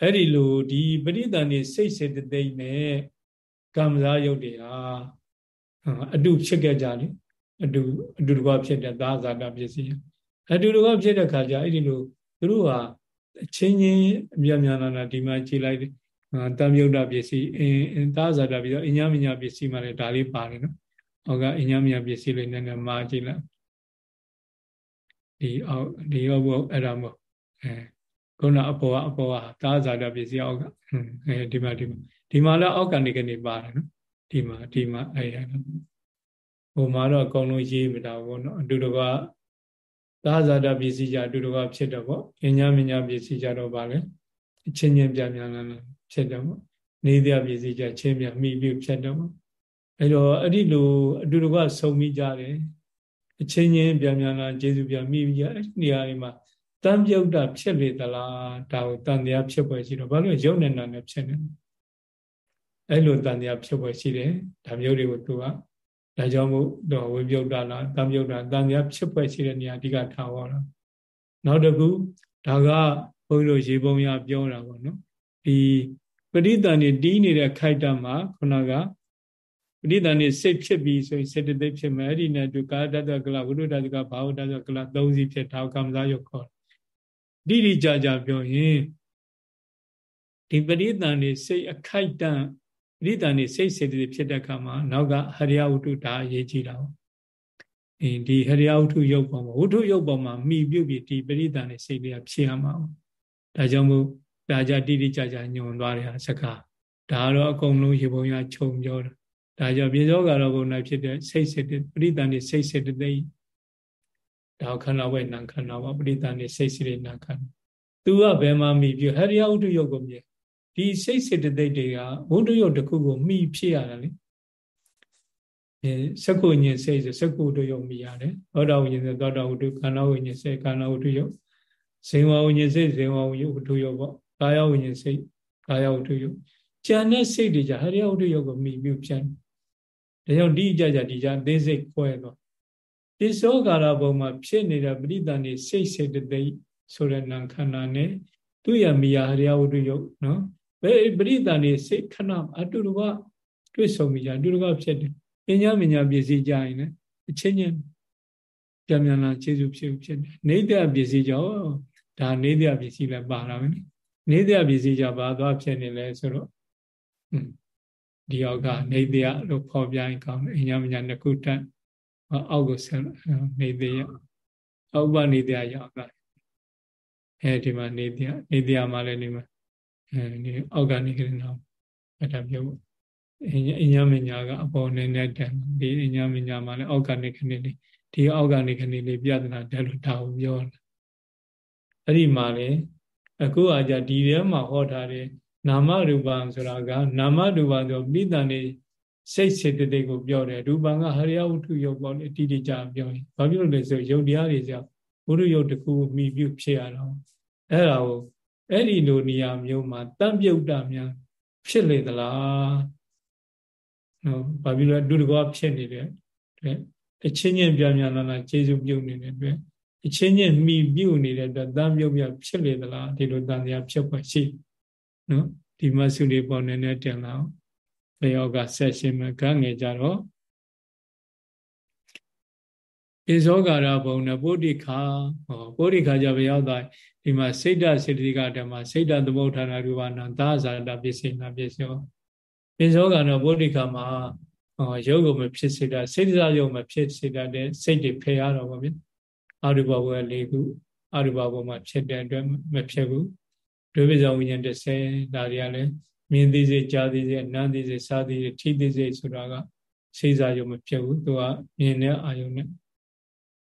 [SPEAKER 1] အဲ့ဒီလိုဒီပဋိသန္ဓေစိတ်စေတသိက်နဲ့ကာမဇာယုတ်တွေဟာအတုဖြစ်ခဲ့ကြတယ် အတူအတူတကွဖြစ်တဲ့သာဇာတပစ္စည်းအတူတကွဖြစ်တဲ့ခါကျအဲ့ဒီလိုသူတို့ဟာအချင်းချင်းအမြတ်များလာဒီမှာကြည်လိုက်တံမြုဒ္ဒပစ္စည်းအင်းသာဇာတပြီးတော့အညာမညာပစ္စည်းမှလည်းဒါလေးပါတယ်နော်။ဟောကအညာမညာပစ္စည်းလေးနည်းနည်းမှာကြည့်လိုက်ဒီအောက်ဒီအောက်ဘောအဲ့ဒါမို့အဲခုနအပေါ်ကအပေါ်ကသာဇာတပစ္စည်းအောက်ကအဲဒီမှာဒီမှာဒီမှာလည်းအောက်ကနေကနေပါတယ်နော်။ဒီမှာဒီမှာအဲ့ရ ဟိုမှာတော့အကုန်လုံးရေးမတာဘောနော်အတူတကသာဇာတပစ္စည်းကြအတူတကဖြစ်တော့ပေါ့အညာမညာပစ္စည်းကြတော့ဗာလဲအချင်းချင်းပြန်ပြန်လာဖြစ်တော့ပေါ့နေတရားပစ္စည်းကြချင်းပြန်မိပြီးဖြစ်တော့ပေါ့အဲ့တော့အဲ့ဒီလိုအတူတကဆုံမိကြတယ်အချင်းချင်းပြန်ပြန်လာကျေစုပြန်မိပြီးကြအဲ့ဒီနေရာတွေမှာတန်ပြုတ်တာဖြစ်လေသလားဒါကိုတန်တရားဖြစ်ပွဲရှိတော့ဘာလို့ရုပ်နဲ့နာနဲ့ဖြစ်နေအဲ့လိုတန်တရားဖြစ်ပွဲရှိတယ်ဒါမျိုးတွေကိုသူက ဒါကြောင့်မို့တော့ဝိပယုတ်တာလားတန်ပြုတ်တာတန်တရားဖြစ်ပွဲရှိတဲ့နေရာအဓိကထားဟောတာနောက်တစ်ခုဒါကဘုန်းကြီးတို့ရေပုံရပြောတာပေါ့နော်ဒီပရိသန်နေတီးနေတဲ့ခိုက်တမှာခုနကပရိသန်နေစိတ်ဖြစ်ပြီးဆိုရင်စေတသိက်ဖြစ်မယ်အဲ့ဒီနဲ့သူကာတတကလဝိရုဒ္ဓတကဘာဝတ္တကလသုံးစီဖြစ်ဒါကမ္မဇာယုတ်ခေါ်တိတိကြကြပြောရင်ဒီပရိသန်နေစိတ်အခိုက်တန့် ပရိသန်နေစိတ်စေတသိက်ဖြစ်တဲ့အခါမှာနောက်ကဟရိယဝတ္ထုဒါအရေးကြီးတာပေါ့အင်းဒီဟရိယဝတ္ထုယုတ်ပေါ်မှာဝတ္ထုယုတ်ပေါ်မှာမိပြုတ်ပြီးဒီပရိသန်နေစိတ်လေးဖြစ်ရမှာပေါ့ဒါကြောင့်မို့ဒါကြတိတိကျကျညွန်သွားတဲ့စကားဒါကတော့အကုန်လုံးရေပုံရခြုံပြောတာဒါကြောင့်ပြေသောကတော့ဘုံ၌ဖြစ်တဲ့စိတ်စေတပရိသန်နေစိတ်စေတသိက်ဒါခန္ဓာဝဲနာခန္ဓာဝပရိသန်နေစိတ်စေတနာခန္ဓာသူကဘယ်မှာမိပြုဟရိယဝတ္ထုယုတ်ကိုမြင် ဒီစိတ်စေတသိက်တွေကဝတ္ထုယုတ်တစ်ခုကိုမိဖြစ်ရတာလေအဲစက္ကုညင်စိတ်ဆိုစက္ကုတို့ယုတ်မိရတယ်သောတာဝိညာဉ်ဆိုသောတာဝတ္ထုခန္ဓာဝိညာဉ်စိတ်ခန္ဓာဝတ္ထုယုတ်ဇေဝဝိညာဉ်စိတ်ဇေဝဝိညာဉ်ဝတ္ထုယုတ်ပေါ့ကာယဝိညာဉ်စိတ်ကာယဝတ္ထုယုတ်ကြံတဲ့စိတ်တွေကြဟရိယဝတ္ထုယုတ်ကိုမိပြုပြန်ဒါကြောင့်ဒီကြကြဒီကြအသေးစိတ်ခွဲတော့ပိစောကာရဘုံမှာဖြစ်နေတဲ့ပရိသန်နေစိတ်စေတသိက်ဆိုတဲ့နာခန္ဓာနဲ့သူရမိယာဟရိယဝတ္ထုယုတ်နော် ဘယ်ပရိသန်နေစိတ်ခဏအတူတူကတွေ့ဆုံမိကြအတူတူကဖြစ်တယ်ပညာမညာပစ္စည်းကြရင်လည်းအချင်းချင်းပြန်ပြန်လာခြေစုဖြစ်ဖြစ်တယ်နေတဲ့ပစ္စည်းကြောင့်ဒါနေတဲ့ပစ္စည်းလည်းပါတာပဲနေတဲ့ပစ္စည်းကြောင့်ဘာသွားဖြစ်နေလဲဆိုတော့ဒီယောက်ကနေတရားလို့ခေါ်ပြရင်ကောင်းတယ်အညာမညာနှစ်ခုတတ်အောက်ကိုဆက်နေတရားအောက်ပနေတရားရောက်တာအဲဒီမှာနေတရားနေတရားမှာလည်းနေမှာ အဲဒီအောက်ကနေကြတော့အဲ့ဒါပြောဖို့အညာမညာကအပေါ်နေနဲ့တန်ဒီအညာမညာမှာလည်းအောက်ကနေခနေလေးဒီအောက်ကနေခနေလေးပြဒနာတယ်လို့ဒါကိုပြောတာအဲ့ဒီမှာလေအခုအကြဒီထဲမှာဟောထားတဲ့နာမရူပံဆိုတာက နာမရူပံဆိုပိဋကနေစိတ်စေတသိက်ကိုပြောတယ်ရူပံကဟရိယဝတ္ထုယုတ်ပေါ့လေတိတိကျပြောရင်ဘာဖြစ်လို့လဲဆိုယုတ်တရားတွေကြောင့်ဘုရုယုတ်တကူမိပြုဖြစ်ရတော့အဲ့ဒါကို အဲ့ဒီလိုနေရာမျိုးမှာတန့်ပြုတ်တာများဖြစ်လေသလားနော်ဘာဖြစ်လို့အတူတကွာဖြစ်နေတဲ့အတွက်အချင်းချင်းပြန်ပြန်လာလာကျေစုပြုတ်နေတဲ့အတွက်အချင်းချင်းမိပြုတ်နေတဲ့အတွက်တန့်ပြုတ်ပြဖြစ်လေသလားဒီလိုတန်တရားဖြစ်ပွက်ရှိနော်ဒီမဆုလေးပေါ်နေနဲ့တင်လာအောင်လျောကဆက်ရှင်မကငယ်ကြတော့ဣဇောကာရဘုံနဲ့ပုဒ္ဓိခာဟောပုဒ္ဓိခာကြဘယ်ရောက်သွား ဒီမှာစိတ်ဓာတ်စေတသိကဓမ္မစိတ်ဓာတ်သမုဋ္ဌာနာရူပနာသာဇာတာပစ္စေနာပစ္စယောဣဇောကာရပုဒ္ဓိခာမှာဟောရုပ်ကိုမဖြစ်စေတာစိတ်ဓာတ်ရုပ်မဖြစ်စေတာတဲ့စိတ်တွေဖယ်ရတော့ဗောဗျာအရူပဘဝ၄ခုအရူပဘဝမှာဖြစ်တဲ့အတွက်မဖြစ်ဘူးဒုပိဇဝိညာဉ်30ဒါတွေကလည်းမြင်သိစေကြားသိစေနားသိစေစားသိစေထိသိစေဆိုတာကစိတ်စားရုံမဖြစ်ဘူးသူကမြင်တဲ့အာယုံနဲ့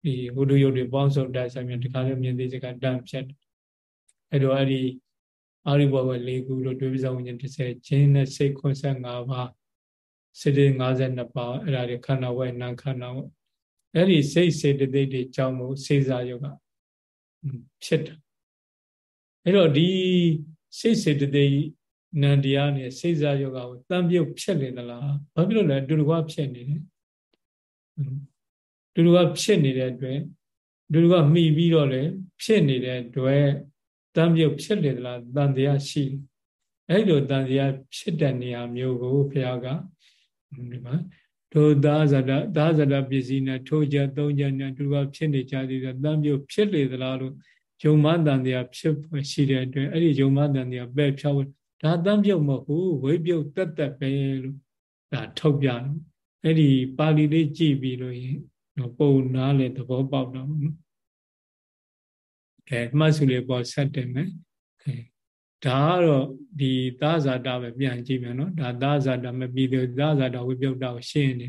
[SPEAKER 1] ဒီဝိတုယုတ်တွေပေါင်းစုံတိုက်ဆိုင်မြင်ဒီခါလေးမြင်သိစေကတန့်ဖြစ်တယ် အဲ့တော့အဲ့ဒီအာရိဘောဘ၄ခုလို့ဒုပိဇဝိညာဉ်30ကျင်းနဲ့စိတ်85ပါးစိတ်52ပါးအဲ့ဒါတွေခန္ဓာဝဲနာခန္ဓာဝဲအဲ့ဒီစိတ်စေတသိက်တွေကြောင့်မို့စေစားယုတ်ကဖြစ်တယ်အဲ့တော့ဒီစိတ်စေတသိက်နန္တရားနဲ့စိတ်စားယောဂကိုတန်ပြုတ်ဖြစ်နေသလားဘာဖြစ်လို့လဲတူတူကဖြစ်နေတယ်တူတူကဖြစ်နေတဲ့အတွက်တူတူကမှီပြီးတော့လေဖြစ်နေတဲ့အတွက် တန်ပြုတ်ဖြစ်နေသလားတန်တရားရှိအဲ့လိုတန်တရားဖြစ်တဲ့နေရာမျိုးကိုဘုရားကဒီမှာထိုသာဇဒသာဇဒပစ္စည်းနဲ့ထိုးကြသုံးကြနဲ့တူကဖြစ်နေကြသေးတယ်တန်ပြုတ်ဖြစ်လေသလားလို့ယုံမတန်တရားဖြစ်ရှိတဲ့အတွက်အဲ့ဒီယုံမတန်တရားပဲဖြောက်ဒါတန်ပြုတ်မဟုတ်ဝိပြုတ်တက်တက်ပဲလို့ဒါထုတ်ပြတယ်အဲ့ဒီပါဠိလေးကြည့်ပြီးလို့ရင်ပုံနာလေသဘောပေါက်တော့နော် ကဲမှတ်စုလေးပေါ်ဆက်တယ်မယ်အဲဒါကတော့ဒီသာဇာတာပဲပြန်ကြည့်မယ်နော်ဒါသာဇာတာမပြီးသေးသာဇာတာဝိပြုတ်တာကိုရှင်းနေ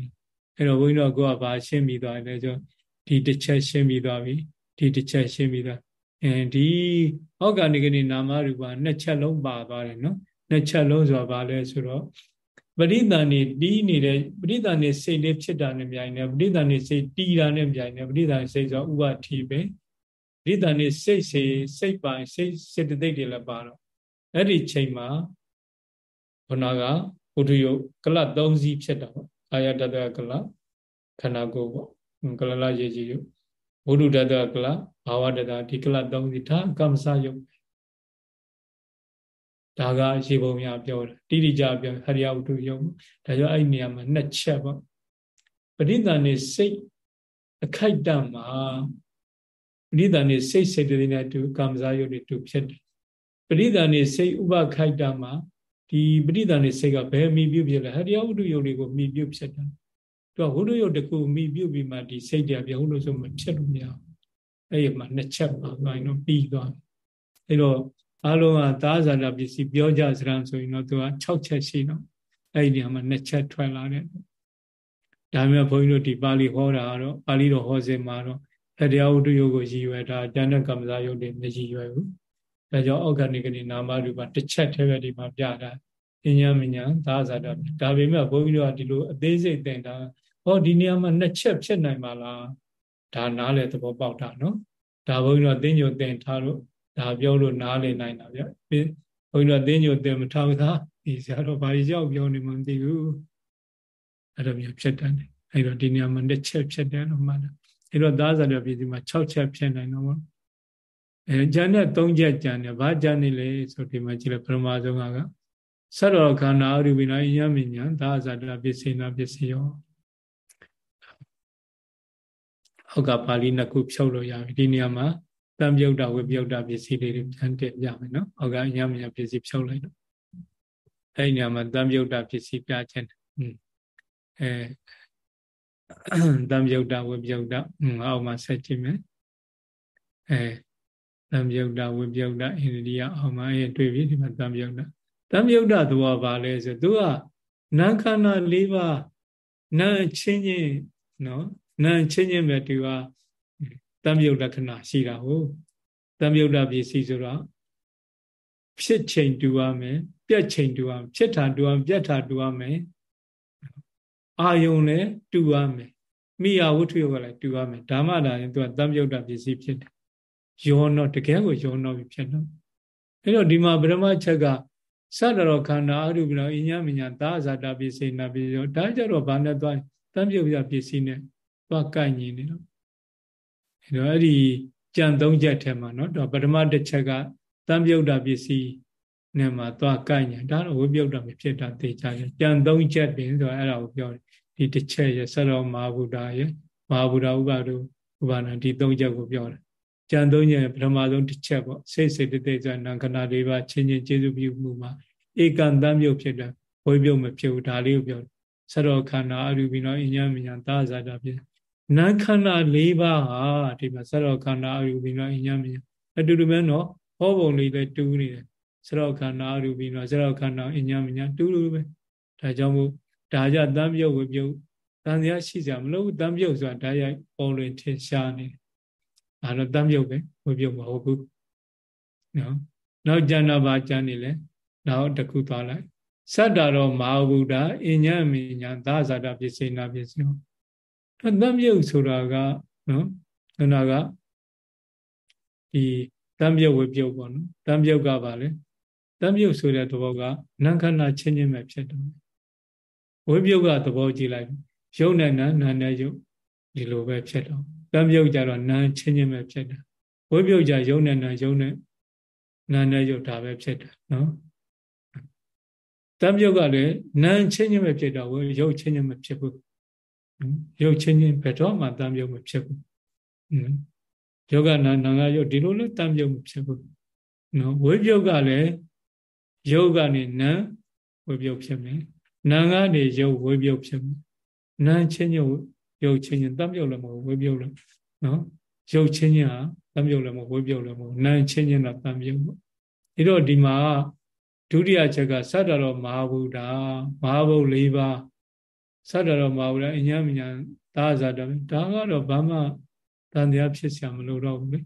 [SPEAKER 1] အဲ့တော့ဘုန်းကြီးတို့ကဘာရှင်းပြီးသွားလဲဆိုဒီတစ်ချက်ရှင်းပြီးသွားပြီဒီတစ်ချက်ရှင်းပြီးသွားအဲဒီအောက်ကနေကနေနာမရူပနှစ်ချက်လုံးပါသွားတယ်နော်နှစ်ချက်လုံးဆိုတာဘာလဲဆိုတော့ပရိသန်နေတီးနေတဲ့ပရိသန်နေစိတ်လေးဖြစ်တာနဲ့မြိုင်နေပရိသန်နေစိတ်တီးတာနဲ့မြိုင်နေပရိသန်စိတ်ဆိုဥပတိပဲ ပရိသန်နေစိတ်စေစိတ်ပိုင်စိတ်စေတသိက်တွေလည်းပါတော့အဲ့ဒီချိန်မှာခဏကဘုဒ္ဓယုတ်ကလတ်၃စီးဖြစ်တာပေါ့အာယတတကလခန္ဓာကိုယ်ပေါ့ကလလရေကြီးယုတ်ဘုဒ္ဓတတကလဘာဝတတဒီကလတ်၃စီးဒါကမ္မစယုတ်ဒါကရေပုံများပြောတာတိတိကျပြောဟရိယဝတ္ထုယုံဒါကြောင့်အဲ့ဒီနေရာမှာနှစ်ချက်ပေါ့ပရိသန်နေစိတ်အခိုက်တန့်မှာ ပရိသန်နေစိတ်စေတသိက်နဲ့တူကာမဇာယုတ်တွေတူဖြစ်တယ်ပရိသန်နေစိတ်ဥပခိုက်တန့်မှာဒီပရိသန်နေစိတ်ကဘယ်မိပြုဖြစ်လဲဟရိယဝတ္ထုယုတ်တွေကိုမိပြုဖြစ်တယ်သူကဝတ္ထုယုတ်တကူမိပြုပြီးမှဒီစိတ်တွေပြောင်းလို့ဆိုမှဖြစ်လို့မရဘူးအဲ့ဒီမှာနှစ်ချက်ပါသွားရင်တော့ပြီးသွားတယ်အဲ့တော့အလုံးကသာဇာတပစ္စည်းပြောကြစရံဆိုရင်တော့သူက6ချက်ရှိတော့အဲ့ဒီနေရာမှာ2ချက်ထွက်လာတယ်ဒါမျိုးဘုန်းကြီးတို့ဒီပါဠိဟောတာကတော့ပါဠိတော်ဟောစင်မှာတော့အ တရားဝတ္ထုယုတ်ကိုရည်ရွယ်တာဉာဏ်ကမ္မဇာယုတ်တွေမရည်ရွယ်ဘူးဒါကြောင့်အောက်ကနေကနေနာမရူပတစ်ချက်ထဲပဲဒီမှာပြတာပညာမညာသာဇာတဒါပေမဲ့ဘုန်းကြီးတို့ကဒီလိုအသေးစိတ်သင်တာဟောဒီနေရာမှာနှစ်ချက်ဖြစ်နိုင်ပါလားဒါနားလေသဘောပေါက်တာနော်ဒါဘုန်းကြီးတို့သင်ညိုသင်ထားလို့ဒါပြောလို့နားလည်နိုင်တာဗျဘုန်းကြီးတို့သင်ညိုသင်မထားဘူးသားဒီဆရာတော်ဘာကြီးကြောက်ပြောနေမှမသိဘူးအဲ့လိုမျိုးဖြစ်တယ်အဲ့တော့ဒီနေရာမှာတစ်ချက်ဖြစ်တယ်လို့မှတ်တယ် အဲ့တော့သားစားတော်ပြည်ဒီမှာ6ချက်ဖြစ်နိုင်တော့ဘောအဲဂျန်နဲ့3ချက်ဂျန်နဲ့ဘာဂျန်နေလဲဆိုဒီမှာကြည့်လိုက်ပထမဆုံးကဆရတော်ခန္ဓာအရူပိနာယမဉ္ဇံသာဇာတပစ္စေနာပစ္စယောဟောက်ကပါဠိနှစ်ခုဖြုတ်လို့ရပြီဒီနေရာမှာတံပြုတ်တာဝိပြုတ်တာပစ္စည်းတွေပြန်တင်ပြမယ်နော်။အောက်ကညမညပစ္စည်းဖြုတ်လိုက်တော့အဲ့ဒီနေရာမှာတံပြုတ်တာပစ္စည်းပြခြင်းအဲ တံပြုတ်တာဝိပြုတ်တာအောက်မှာဆက်ကြည့်မယ်။အဲတံပြုတ်တာဝိပြုတ်တာအိန္ဒိယအောက်မှာအဲတွေ့ပြီဒီမှာတံပြုတ်တာတံပြုတ်တာသူကဘာလဲဆိုသူကနာခန္ဓာ၄ပါးနာချင်းချင်းနော်နာချင်းချင်းပဲသူကတံမြုပ်လက္ခဏာရှိတာဟုတ်တံမြုပ်တာပစ္စည်းဆိုတော့ဖြစ်ချိန်တူရမယ်ပြက်ချိန်တူရမယ်ဖြစ်တာတူရမယ်ပြက်တာတူရမယ် အာယုံနဲ့တူရမယ်မိယာဝတ္ထုယောကလည်းတူရမယ်ဓမ္မတာရင်သူကသံယုတ်တပစ္စည်းဖြစ်တယ်ယောနောတကယ်ကိုယောနောပြီဖြစ်နော်အဲ့တော့ဒီမှာပရမချက်ကစတရောခန္ဓာအရုပရောအညမညာသာဇာတာပစ္စည်းနာပစ္စည်းရောဒါကြတော့ဘာနဲ့သွားသံယုတ်ပစ္စည်းနဲ့သွားကိုင်နေတယ်နော်အဲ့တော့အဲ့ဒီကြံသုံးချက်ထဲမှာနော်တော့ပထမတစ်ချက်ကသံယုတ်တာပစ္စည်း နဲ့မှာသွားကိုက်ညာဒါတော့ဝိပြုတ်တာမဖြစ်တာသိကြတယ်ကြံသုံးချက်တင်ဆိုတော့အဲ့ဒါကိုပြောတယ်ဒီတစ်ချက်ရဆရောမဟာဗုဒ္ဓရဲ့မဟာဗုဒ္ဓဥပါဒုဥပါဒံဒီသုံးချက်ကိုပြောတယ်ကြံသုံးချက်ပထမဆုံးတစ်ချက်ပေါ့စိတ်စိတ်တိတ်ဆိုနာခဏလေးပါချင်းချင်းကျေစုပြုမှုမှာဧကံတံပြုတ်ဖြစ်တယ်ဝိပြုတ်မဖြစ်ဘူးဒါလေးကိုပြောတယ်ဆရောခန္ဓာအရူပိနောအညမညာသာဇာတာဖြစ်နာခန္ဓာ၄ပါးဟာဒီမှာစရောခန္ဓာအရူပိနောအညမယအတူတူပဲနော်ဟောပုံလေးလည်းတူးနေတယ် စရောခန္ဓာအရူပိနောစရောခန္ဓာအညမယတူးတူပဲဒါကြောင့်မို့ဒါကြတမ်းပြုတ်ဝပြုတ်တန်တရားရှိကြမလို့တမ်းပြုတ်ဆိုတာဒါရိုက်ပေါ်လွင်ထင်ရှားနေတယ်အဲတော့တမ်းပြုတ်ပဲဝပြုတ်မဟုတ်ဘူးနော်နောက်ကျန်တော့ဗာကျန်နေလဲနောက်တစ်ခုသွားလိုက်စတ္တရောမဟာဗုဒ္ဓအညမညာသာဇာတပစ္စေနာပစ္စယောတတ်မြုပ်ဆိုတာကနော်ခန္ဓာကဒီတတ်မြုပ်ဝေပြုတ်ပေါ့နော်တတ်မြုပ်ကပါလေ တတ်မြုပ်ဆိုတဲ့သဘောကနာခန္ဓာချင်းချင်းပဲဖြစ်တယ်ဝေပြုတ်ကသဘောကြည့်လိုက်ရုပ်နဲ့နာနာနဲ့ရုပ်ဒီလိုပဲဖြစ်တော့တတ်မြုပ်ကြတော့နာချင်းချင်းပဲဖြစ်တယ်ဝေပြုတ်ကြရုပ်နဲ့နာရုပ်နဲ့နာနဲ့ရုပ်ဒါပဲဖြစ်တယ်နော်တံပြုတ်ကလည်းနာချင်းချင်းပဲဖြစ်တော့ရုပ်ချင်းချင်းမဖြစ်ဘူးရုပ်ချင်းချင်းဘယ်တော့မှတမ်းပြုတ်မဖြစ်ဘူးယောဂနာနာငါရုပ်ဒီလိုလည်းတမ်းပြုတ်မဖြစ်ဘူးနော်ဝိပြုတ်ကလည်း ရုပ်ကနေနာမ်ဝေပြုတ်ဖြစ်မယ်နာမ်ကနေရုပ်ဝေပြုတ်ဖြစ်မယ်နာမ်ချင်းရုပ်ရုပ်ချင်းချင်းတံပြုတ်လည်းမဟုတ်ဝေပြုတ်လည်းနော်ရုပ်ချင်းချင်းဟာတံပြုတ်လည်းမဟုတ်ဝေပြုတ်လည်းမဟုတ်နာမ်ချင်းချင်းကတံပြုတ်ပေါ့အဲတော့ဒီမှာဒုတိယချက်ကသတ္တရောမဟာဗုဒ္ဓမဟာဗုဒ္ဓ၄ပါးသတ္တရောမဟာဗုဒ္ဓအញ្ញမညာသာဇာတော်ဒါကတော့ဘာမှတန်တရားဖြစ်ဆရာမလိုတော့ဘူးလေ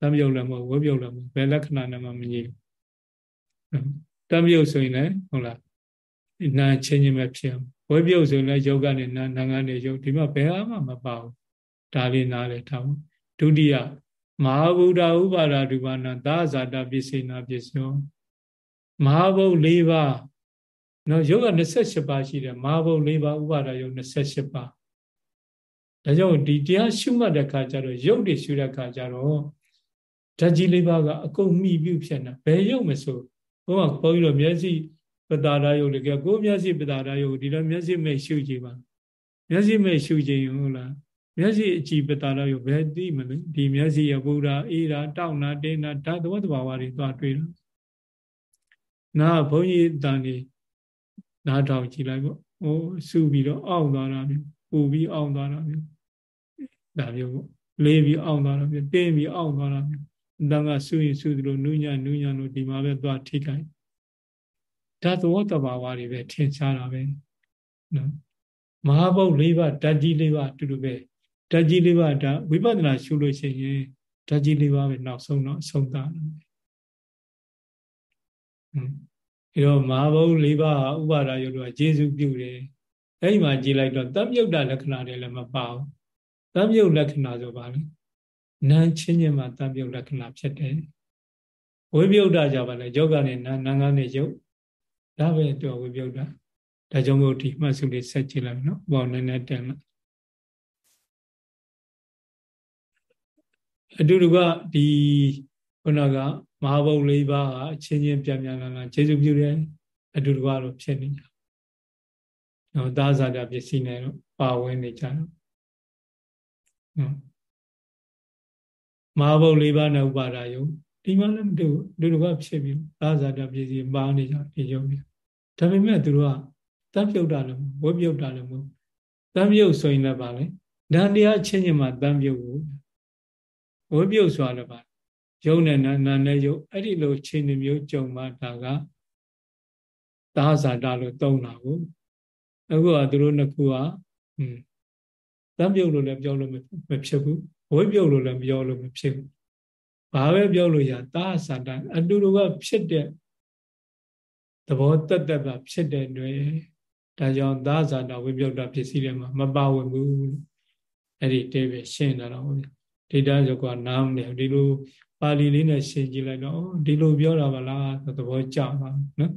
[SPEAKER 1] တံပြုတ်လည်းမဟုတ်ဝေပြုတ်လည်းမဟုတ်ဘယ်လက္ခဏာနဲ့မှမညီဘူး တမ်းပြုတ်ဆိုရင်လည်းဟုတ်လားနာချင်းချင်းပဲဖြစ်အောင်ဝဲပြုတ်ဆိုရင်လည်းယောဂနဲ့နာနာငါနဲ့ယောဒီမှာဘယ်မှမပါဘူးဒါလေးနားလေထားဘူးဒုတိယမဟာဗုဒ္ဓဥပါဒဒုပါဏသာဇာတပစ္စေနာပစ္စယောမဟာဘုတ်၄ပါးနော်ယောဂ28ပါးရှိတယ်မဟာဘုတ်၄ပါးဥပါဒယော28ပါးဒါကြောင့်ဒီတရားရှုမှတ်တဲ့ခါကျတော့ရုပ်တွေရှုတဲ့ခါကျတော့ဓာတ်ကြီး၄ပါးကအကုန်မိပြုဖြစ်နေဘယ်ရုပ်မဆို ဘုရားဘုန်းကြီးတို့မျက်စိပတာရယုတ်လေကိုမျက်စိပတာရယုတ်ဒီလိုမျက်စိမိတ်ရှုကြည့်ပါမျက်စိမိတ်ရှုကြည့်ဟုတ်လားမျက်စိအကြည့်ပတာရယုတ်ဘယ်သိမလဲဒီမျက်စိရပူတာအေးတာတောက်တာတင်းတာဓာတ်သဘောတဘာဝတွေသွားတွေ့တော့နာဘုန်းကြီးတန်ကြီးနားထောင်ကြည့်လိုက်ပေါ့ဟိုစူပြီးတော့အောင့်သွားတာမျိုးပူပြီးအောင့်သွားတာမျိုးဒါမျိုးပေါ့လေးပြီးအောင့်သွားတာမျိုးတင်းပြီးအောင့်သွားတာမျိုးအ တန်ကစူရင်စူသလိုနူးညံ့နူးညံ့လို့ဒီမှာပဲသွားထိခိုက်ဓာတ်သဘောတဘာဝတွေပဲထင်ရှားတာပဲနော်မဟာဘုတ်၄ပါးဓာတ်ကြီး၄ပါးအတူတူပဲဓာတ်ကြီး၄ပါးဒါဝိပဿနာရှုလို့ရှိရင်ဓာတ်ကြီး၄ပါးပဲနောက်ဆုံးတော့အဆုံးသတ်တယ်အဲတော့မဟာဘုတ်၄ပါးဥပါဒယုတ်တော့ကျေစုပြုတယ်အဲ့ဒီမှာကြည်လိုက်တော့တမြုပ်တာလက္ခဏာတွေလည်းမပါဘူးတမြုပ်လက္ခဏာဆိုပါလေ နာချင်းချင်းမှာတမြုပ်လက္ခဏာဖြစ်တယ်ဝိပယုတ်တာကြပါလေယောဂနဲ့နာနာငါနဲ့ယုတ်ဒါပဲတော့ဝိပယုတ်တာဒါကြောင့်မို့ဒီမှတ်စုလေးဆက်ကြည့်လိုက်နော်ဘောနည်းနည်းတင်လိုက်အတူတူကဒီခုနကမဟာဘုတ်၄ပါးအချင်းချင်းပြန်ပြန်လာလာခြေစုပ်ပြုတယ်အတူတူကတော့ဖြစ်နေကြနော်သာဇာတပစ္စည်းနဲ့တော့ပါဝင်နေကြတော့နော် မဟာဘုတ်၄ပါးနဲ့ဥပါဒာယုံဒီမှလည်းမတူဘူးလူတို့ကဖြစ်ပြီးသာဇာတပစ္စည်းပါနေကြဒီယုံပြီးဒါပေမဲ့သူတို့ကတန်ပြုတ်တာလည်းဝဲပြုတ်တာလည်းမဟုတ်တန်ပြုတ်ဆိုရင်လည်းပါလေဓာတရားချင်းချင်းမှတန်ပြုတ်ဘူးဝဲပြုတ်ဆိုတာလည်းပါယုံနဲ့နာနာနဲ့ယုံအဲ့ဒီလိုချင်းမျိုးကြုံမှဒါကသာဇာတလို့သုံးတာကိုအခုကသူတို့နှစ်ခုကอืมတမ်းပြုတ်လို့လည်းပြောလို့မဖြစ်ဘူး ဝိပြုတ်လို့လည်းပြောလို့မဖြစ်ဘူးဘာပဲပြောလို့ရသာဇာတအတူတူကဖြစ်တဲ့သဘောတက်တက်ပါဖြစ်တဲ့တွင်ဒါကြောင့်သာဇာတဝိပြုတ်တာပစ္စည်းတွေမှာမပါဝင်ဘူးအဲ့ဒီတေးပဲရှင်းလာတော့ဗျဒေတာဆိုကနားမလဲဒီလိုပါဠိလေးနဲ့ရှင်းကြည့်လိုက်တော့ဒီလိုပြောတာပါလားသဘောကျပါနော်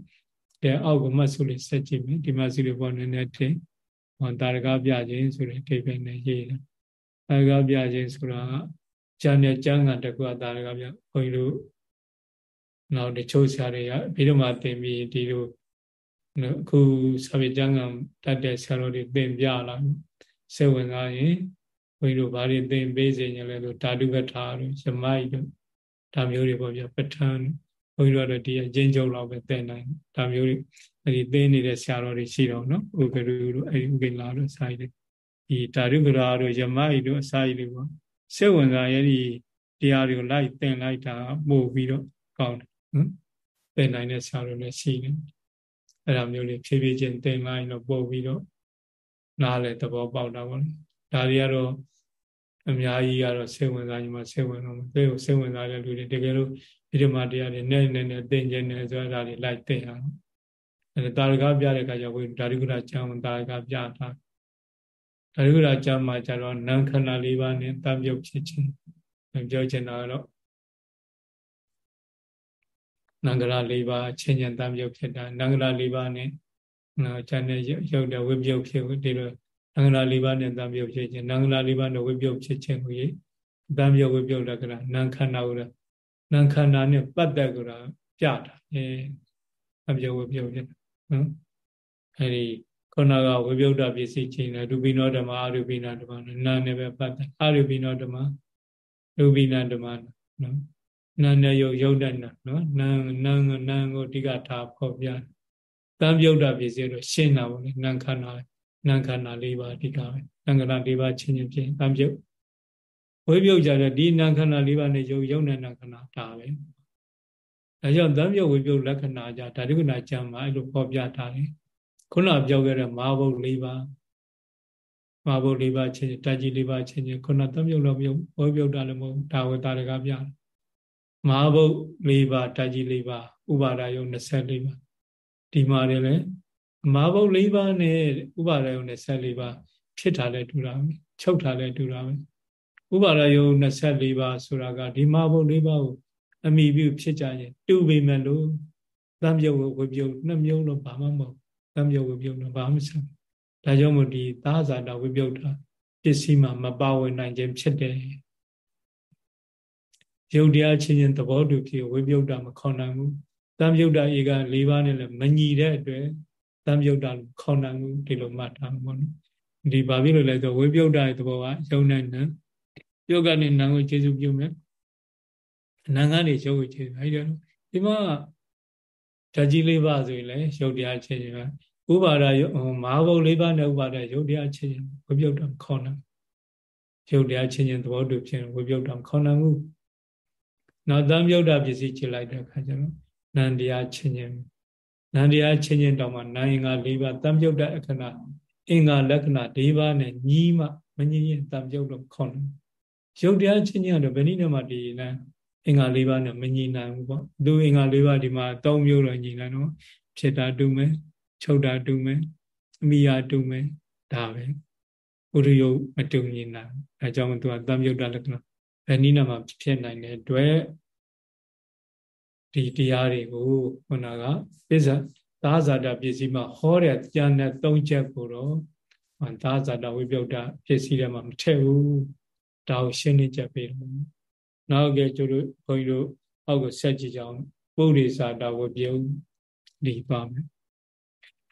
[SPEAKER 1] တဲ့အောက်ကမှတ်စုလေးဆက်ကြည့်မယ်ဒီမှတ်စုလေးပေါ်နည်းနည်းထင်ဟောတာရကပြခြင်းဆိုတဲ့အဓိပ္ပာယ်နဲ့ရေးတယ် တာရကပြခြင်းဆိုတာကကျန်တဲ့ကျမ်းဂန်တကူကတာရကပြဘုန်းကြီးတို့နောက်တချို့ဆရာတွေကပြီးတော့မှသင်ပြီးဒီလိုအခုစာပေကျမ်းဂန်တတ်တဲ့ဆရာတော်တွေသင်ပြလာစေဝင်စားရင်ဘုန်းကြီးတို့ဘာတွေသင်ပေးစေညလဲလို့ဓာတုကထာတို့ယမိုက်တို့ဒါမျိုးတွေပေါ့ဗျပဋ္ဌာန်းဘုန်းကြီးတို့ကတော့ဒီအချင်းချုပ်လောက်ပဲသင်နိုင်ဒါမျိုးတွေအဲဒီသင်နေတဲ့ဆရာတော်တွေရှိတော့နော်ဥက္ကရုတို့အဲဒီဥက္ကိလာတို့စာရည် ဒီဓာတုကရာတို့ယမိုက်တို့အစာရည်တွေပေါ့စေဝင်စားရဲ့ဒီတရားတွေကိုလိုက်သင်လိုက်တာပို့ပြီးတော့ကောင်းတယ်နော်သင်နိုင်တဲ့ဆရာတော်လည်းရှိတယ်အဲ့ဒါမျိုးလေးဖြည်းဖြည်းချင်းသင်လိုက်တော့ပို့ပြီးတော့နားလေသဘောပေါက်တာပေါ့လေဒါတွေကတော့အများကြီးကတော့စိတ်ဝင်စားညီမစိတ်ဝင်တော့သိကိုစိတ်ဝင်စားတဲ့လူတွေတကယ်လို့ဒီဓမ္မတရားတွေနဲ့နဲ့နဲ့သင်ခြင်းနဲ့ဆိုတာတွေလိုက်သင်အောင်အဲတာရကပြတဲ့အခါကျဝိဓာရိကုရကျမ်းတာရကပြတာ ဓာရိကုရကျမ်းမှာကျတော့နံခန္ဓာ၄ပါးနဲ့တံပြုတ်ဖြစ်ခြင်းပြောချင်တာကတော့နံကရ၄ပါးချင်းချင်းတံပြုတ်ဖြစ်တာနံကရ၄ပါးနဲ့နော်ကျန်တဲ့ရုပ်တဲ့ဝိပြုတ်ဖြစ်ဒီလိုနံကရ၄ပါးနဲ့တံပြုတ်ဖြစ်ခြင်းနံကရ၄ပါးနဲ့ဝိပြုတ်ဖြစ်ခြင်းကိုတံပြုတ်ဝိပြုတ်လက္ခဏာနံခန္ဓာကိုနံခန္ဓာနဲ့ပတ်သက်ကြတာပြတာအဲအပြုတ်ဝိပြုတ်ဖြစ်နော်အဲဒီ ခုနကဝိပြုတ်တာပစ္စည်းချင်းတယ်ရူပိနောဓမ္မအရူပိနာဓမ္မနာနဲ့ပဲပတ်သက်အရူပိနောဓမ္မရူပိနာဓမ္မနော်နာနဲ့ယုတ်ယုတ်တဲ့နာနော်နာနာနာကိုအဓိကထားဖော်ပြတံပြုတ်တာပစ္စည်းတော့ရှင်းတာပေါ့လေနာခန္ဓာနာခန္ဓာ၄ပါးအဓိကပဲနာခန္ဓာ၄ပါးချင်းချင်းဖြင့်တံပြုတ်ဝိပြုတ်ကြတဲ့ဒီနာခန္ဓာ၄ပါးနဲ့ယုတ်ယုတ်တဲ့နာခန္ဓာဒါပဲဒါကြောင့်တံပြုတ်ဝိပြုတ်လက္ခဏာကြဓာတုကနာကျမ်းမှာအဲ့လိုပေါ်ပြထားတယ် ခုနပြောခဲ့တဲ့မဟာဘုတ်၄ပါးမဟာဘုတ်၄ပါးချင်းတာကြီး၄ပါးချင်းချင်းခုနသမြုပ်လို့မြုပ်ဘောပြုတ်တာလည်းမဟုတ်ဒါဝတာရကပြမဟာဘုတ်၄ပါးတာကြီး၄ပါးဥပါဒယုံ24ပါးဒီမှာလည်းမဟာဘုတ်၄ပါးနဲ့ဥပါဒယုံ24ပါးဖြစ်တာလည်းတူတာပဲချုပ်တာလည်းတူတာပဲဥပါဒယုံ24ပါးဆိုတာကဒီမဟာဘုတ်၄ပါးကိုအမိပြုဖြစ်ကြရင်တူပေမဲ့လို့သံပြုတ်ဝေပြုတ်နှစ်မျိုးလို့ဘာမှမဟုတ် သံပြုတ်ဝေပြုတ်တော့ဘာမှမဆိုင်ဒါကြောင့်မို့ဒီသာဇာတာဝေပြုတ်တာပစ္စည်းမှာမပါဝင်နိုင်ခြင်းဖြစ်တယ်ယုတ်တရားချင်းချင်းသဘောတူဖြစ်ဝေပြုတ်တာမခေါနိုင်ဘူးသံပြုတ်တာဧက၄ပါးနဲ့လည်းမညီတဲ့အတွက်သံပြုတ်တာခေါနိုင်ဘူးဒီလိုမှတ်ထားမှာပေါ့နော်ဒီဘာဖြစ်လို့လဲဆိုဝေပြုတ်တာရဲ့သဘောကယုံနိုင်တယ်ယုတ်ကနေနာကိုကျေစုပြုမယ်အနံကနေရုပ်ကိုခြေအဲဒီတော့ဒီမှာဓာကြီးလေးပါဆိုရင်လည်းရုပ်တရားခြေခြင်း ဥပါဒမဟာဘုတ်လေးပါနဲ့ဥပါဒရုပ်တရားခြေခြင်းဝိပယုတ်တံခေါဏရုပ်တရားခြေခြင်းသဘောတူဖြစ်ဝိပယုတ်တံခေါဏမှုနောက်တံမြုတ်တာပစ္စည်းခြေလိုက်တဲ့အခါကျတော့နန္တရားခြေခြင်းနန္တရားခြေခြင်းတောင်မှနာယင်္ဂ၄ပါးတံမြုတ်တဲ့အခဏအင်္ဂါလက္ခဏာ၄ပါးနဲ့ညီးမှမညီရင်တံမြုတ်တော့ခေါဏရုပ်တရားခြေခြင်းကတော့ဘယ်နည်းနဲ့မှဒီလမ်းအင်္ဂါ၄ပါးနဲ့မညီနိုင်ဘူးပေါ့သူအင်္ဂါ၄ပါးဒီမှာ၃မျိုးတော့ညီနိုင်တော့ဖြစ်တာတူမယ် ချုပ်တာတူမယ်အမိယာတူမယ်ဒါပဲဥရိယုမတူညီနိုင်အဲကြောင့်သူကသံယုတ်တလက္ခဏာဘယ်နည်းနဲ့မှဖြစ်နိုင်တဲ့အတွက်ဒီတရားတွေကိုခုနကပစ္စသာဇာတပစ္စည်းမှာဟောတဲ့ဉာဏ်နဲ့၃ချက်ကိုတော့သာဇာတဝိပယုတ်တပစ္စည်းထဲမှာမထည့်ဘူးဒါကိုရှင်းနေချက်ပေးတယ်နောက်ကကျတို့ဘုန်းကြီးတို့အောက်ကိုဆက်ကြည့်ကြအောင်ပုရိသတာဝပြုတ်ဒီပါမယ်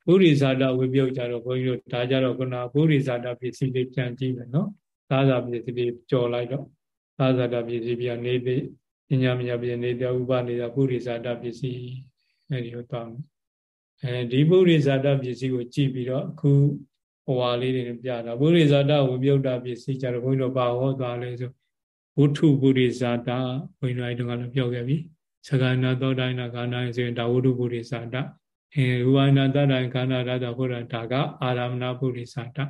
[SPEAKER 1] ပုရိသတာဝပြုတ်ကြတော့ဘုန်းကြီးတို့ဒါကြတော့ခုနပုရိသတာပစ္စည်းလေးပြန်ကြည့်မယ်နော်သာသာပစ္စည်းလေးကြော်လိုက်တော့သာသာတာပစ္စည်းပြန်နေသေးပညာမညာပြန်နေတဲ့ဥပနေတာပုရိသတာပစ္စည်းအဲဒီကိုတောင်းအဲဒီပုရိသတာပစ္စည်းကိုကြည့်ပြီးတော့အခုဟွာလေးတွေပြတာပုရိသတာဝပြုတ်တာပစ္စည်းကြတော့ဘုန်းကြီးတို့ဘာဟောသွားလဲဆိုဝုထုပုရိဇာတာဘုန်းကြီးတို့အဲ့တုန်းကလည်းပြောခဲ့ပြီသက္ကနာသောတိုင်းနာခန္ဓာဆိုရင်ဒါဝုထုပုရိဇာတာ အဲဝိဝါဏတတိုင်းခန္ဓာရတဘုရားဒါကအာရမဏပုရိဇာတာ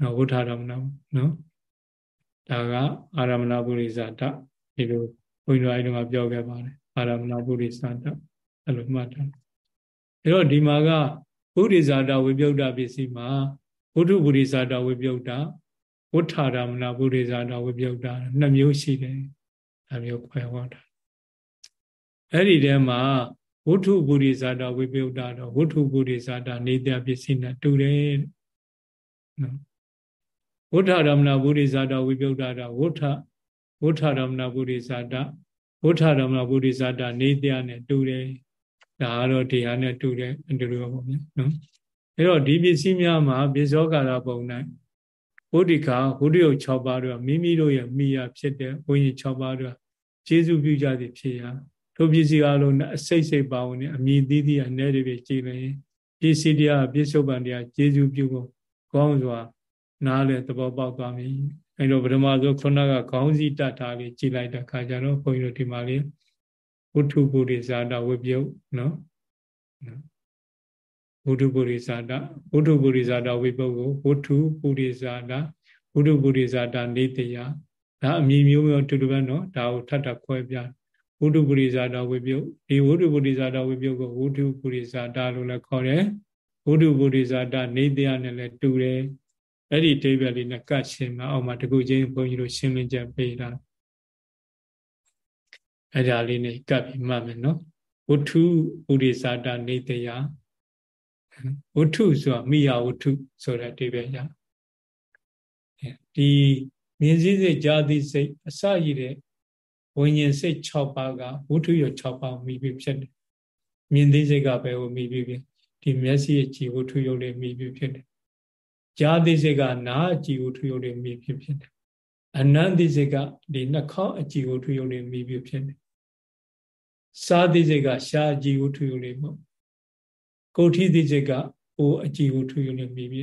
[SPEAKER 1] နော်ဝုထာရမဏနော်ဒါကအာရမဏပုရိဇာတာဒီလိုဘုန်းကြီးတို့အဲ့တုန်းကပြောခဲ့ပါတယ်အာရမဏပုရိဇာတာအဲ့လိုမှတ်ထားအဲ့တော့ဒီမှာကပုရိဇာတာဝိပယုတ်တာပစ္စည်းမှာဝုထုပုရိဇာတာဝိပယုတ်တာဝဋ္ဌာရမဏဗုဒ္ဓဇာတဝိပယုတ်တာနှစ်မျိုးရှိတယ်အမျိုးခွဲဟောတာအဲ့ဒီထဲမှာ ဝဋ္ထုပုရိဇာတဝိပယုတ်တာတော့ဝဋ္ထုပုရိဇာတနေတဲ့ပစ္စည်းနဲ့တူတယ်နော်ဝဋ္ဌာရမဏဗုဒ္ဓဇာတဝိပယုတ်တာတော့ဝဋ္ဌဝဋ္ဌာရမဏဗုဒ္ဓဇာတဝဋ္ဌာရမဏဗုဒ္ဓဇာတနေတဲ့နဲ့တူတယ်ဒါကတော့ဒီဟာနဲ့တူတယ်အတူတူပါဗျာနော်အဲ့တော့ဒီပစ္စည်းများမှာပစ္စောကာရပုံ၌ဘုဒ္ဓခါဘုဒ္ဓယုတ်6ပါးတို့မိမိတို့ရဲ့မိယာဖြစ်တဲ့ဘုန်းကြီး6ပါးတို့ကျေစုပြုကြသည်ဖြစ်ရာ ထိုပစ္စည်းအလုံးနဲ့အစိတ်စိတ်ပါဝင်အမြည်သီးသီးအနေတွေပဲကြည်လင်ပစ္စည်းတရားပစ္စုပန်တရားကျေစုပြုဖို့ကောင်းစွာ နားလေသဘောပေါက်သွားပြီအဲလိုပထမဆုံးခုနကခေါင်းစည်းတတ်တာလေးကြည်လိုက်တဲ့ခါကျတော့ဘုန်းကြီးတို့ဒီမှာလေးဝုထုပုရိဇာတဝိပယုတ်နော်ဝုထုပုရိဇာတဝုထုပုရိဇာတဝိပုတ်ကိုဝုထုပုရိဇာတဝုထုပုရိဇာတနေတယဒါအမည်မျိုးမျိုးတူတူပဲနော်ဒါကိုထပ်ထပ်ခွဲပြ ဝုထုပုရိဇာတဝိပုတ်ဒီဝုထုပုရိဇာတဝိပုတ်ကိုဝုထုပုရိဇာတလို့လည်းခေါ်တယ်ဝုထုပုရိဇာတနေတယနဲ့လည်းတူတယ်အဲ့ဒီအိဗယ်လေးနဲ့ကတ်ရှင်းမှာအောက်မှာတကူချင်းဘုန်းကြီးတို့ရှင်းလင်းချက်ပေးတာအဲ့ဒါလေးနဲ့ကပ်ပြီးမှတ်မယ်နော်ဝုထုပုရိဇာတနေတယဝတ္ထုဆိုတာမိယာဝတ္ထုဆိုတဲ့အဓိပ္ပာယ်ရဒီမြင်စည်းစိတ်ကြားသိစိတ်အစရည်တဲ့ ဝိညာဉ်စိတ်6ပါးကဝတ္ထုရ6ပါးမိပြီးဖြစ်တယ်မြင်သိစိတ်ကပဲဟိုမိပြီးဖြစ်ဒီမျက်စိရဲ့ကြည်ဝတ္ထုရုပ်လေးမိပြီးဖြစ်တယ်ကြားသိစိတ်ကနားကြည်ဝတ္ထုရုပ်လေးမိပြီးဖြစ်တယ်အနန္တိစိတ်ကဒီနှာခေါင်းအကြည်ဝတ္ထုရုပ်လေးမိပြီးဖြစ်တယ်စာသိစိတ်ကရှားကြည်ဝတ္ထုရုပ်လေးပေါ့ကိုဋ္ဌိတိစိတ်ကအိုအကြည်ကိုထူယူနေပြီပြီ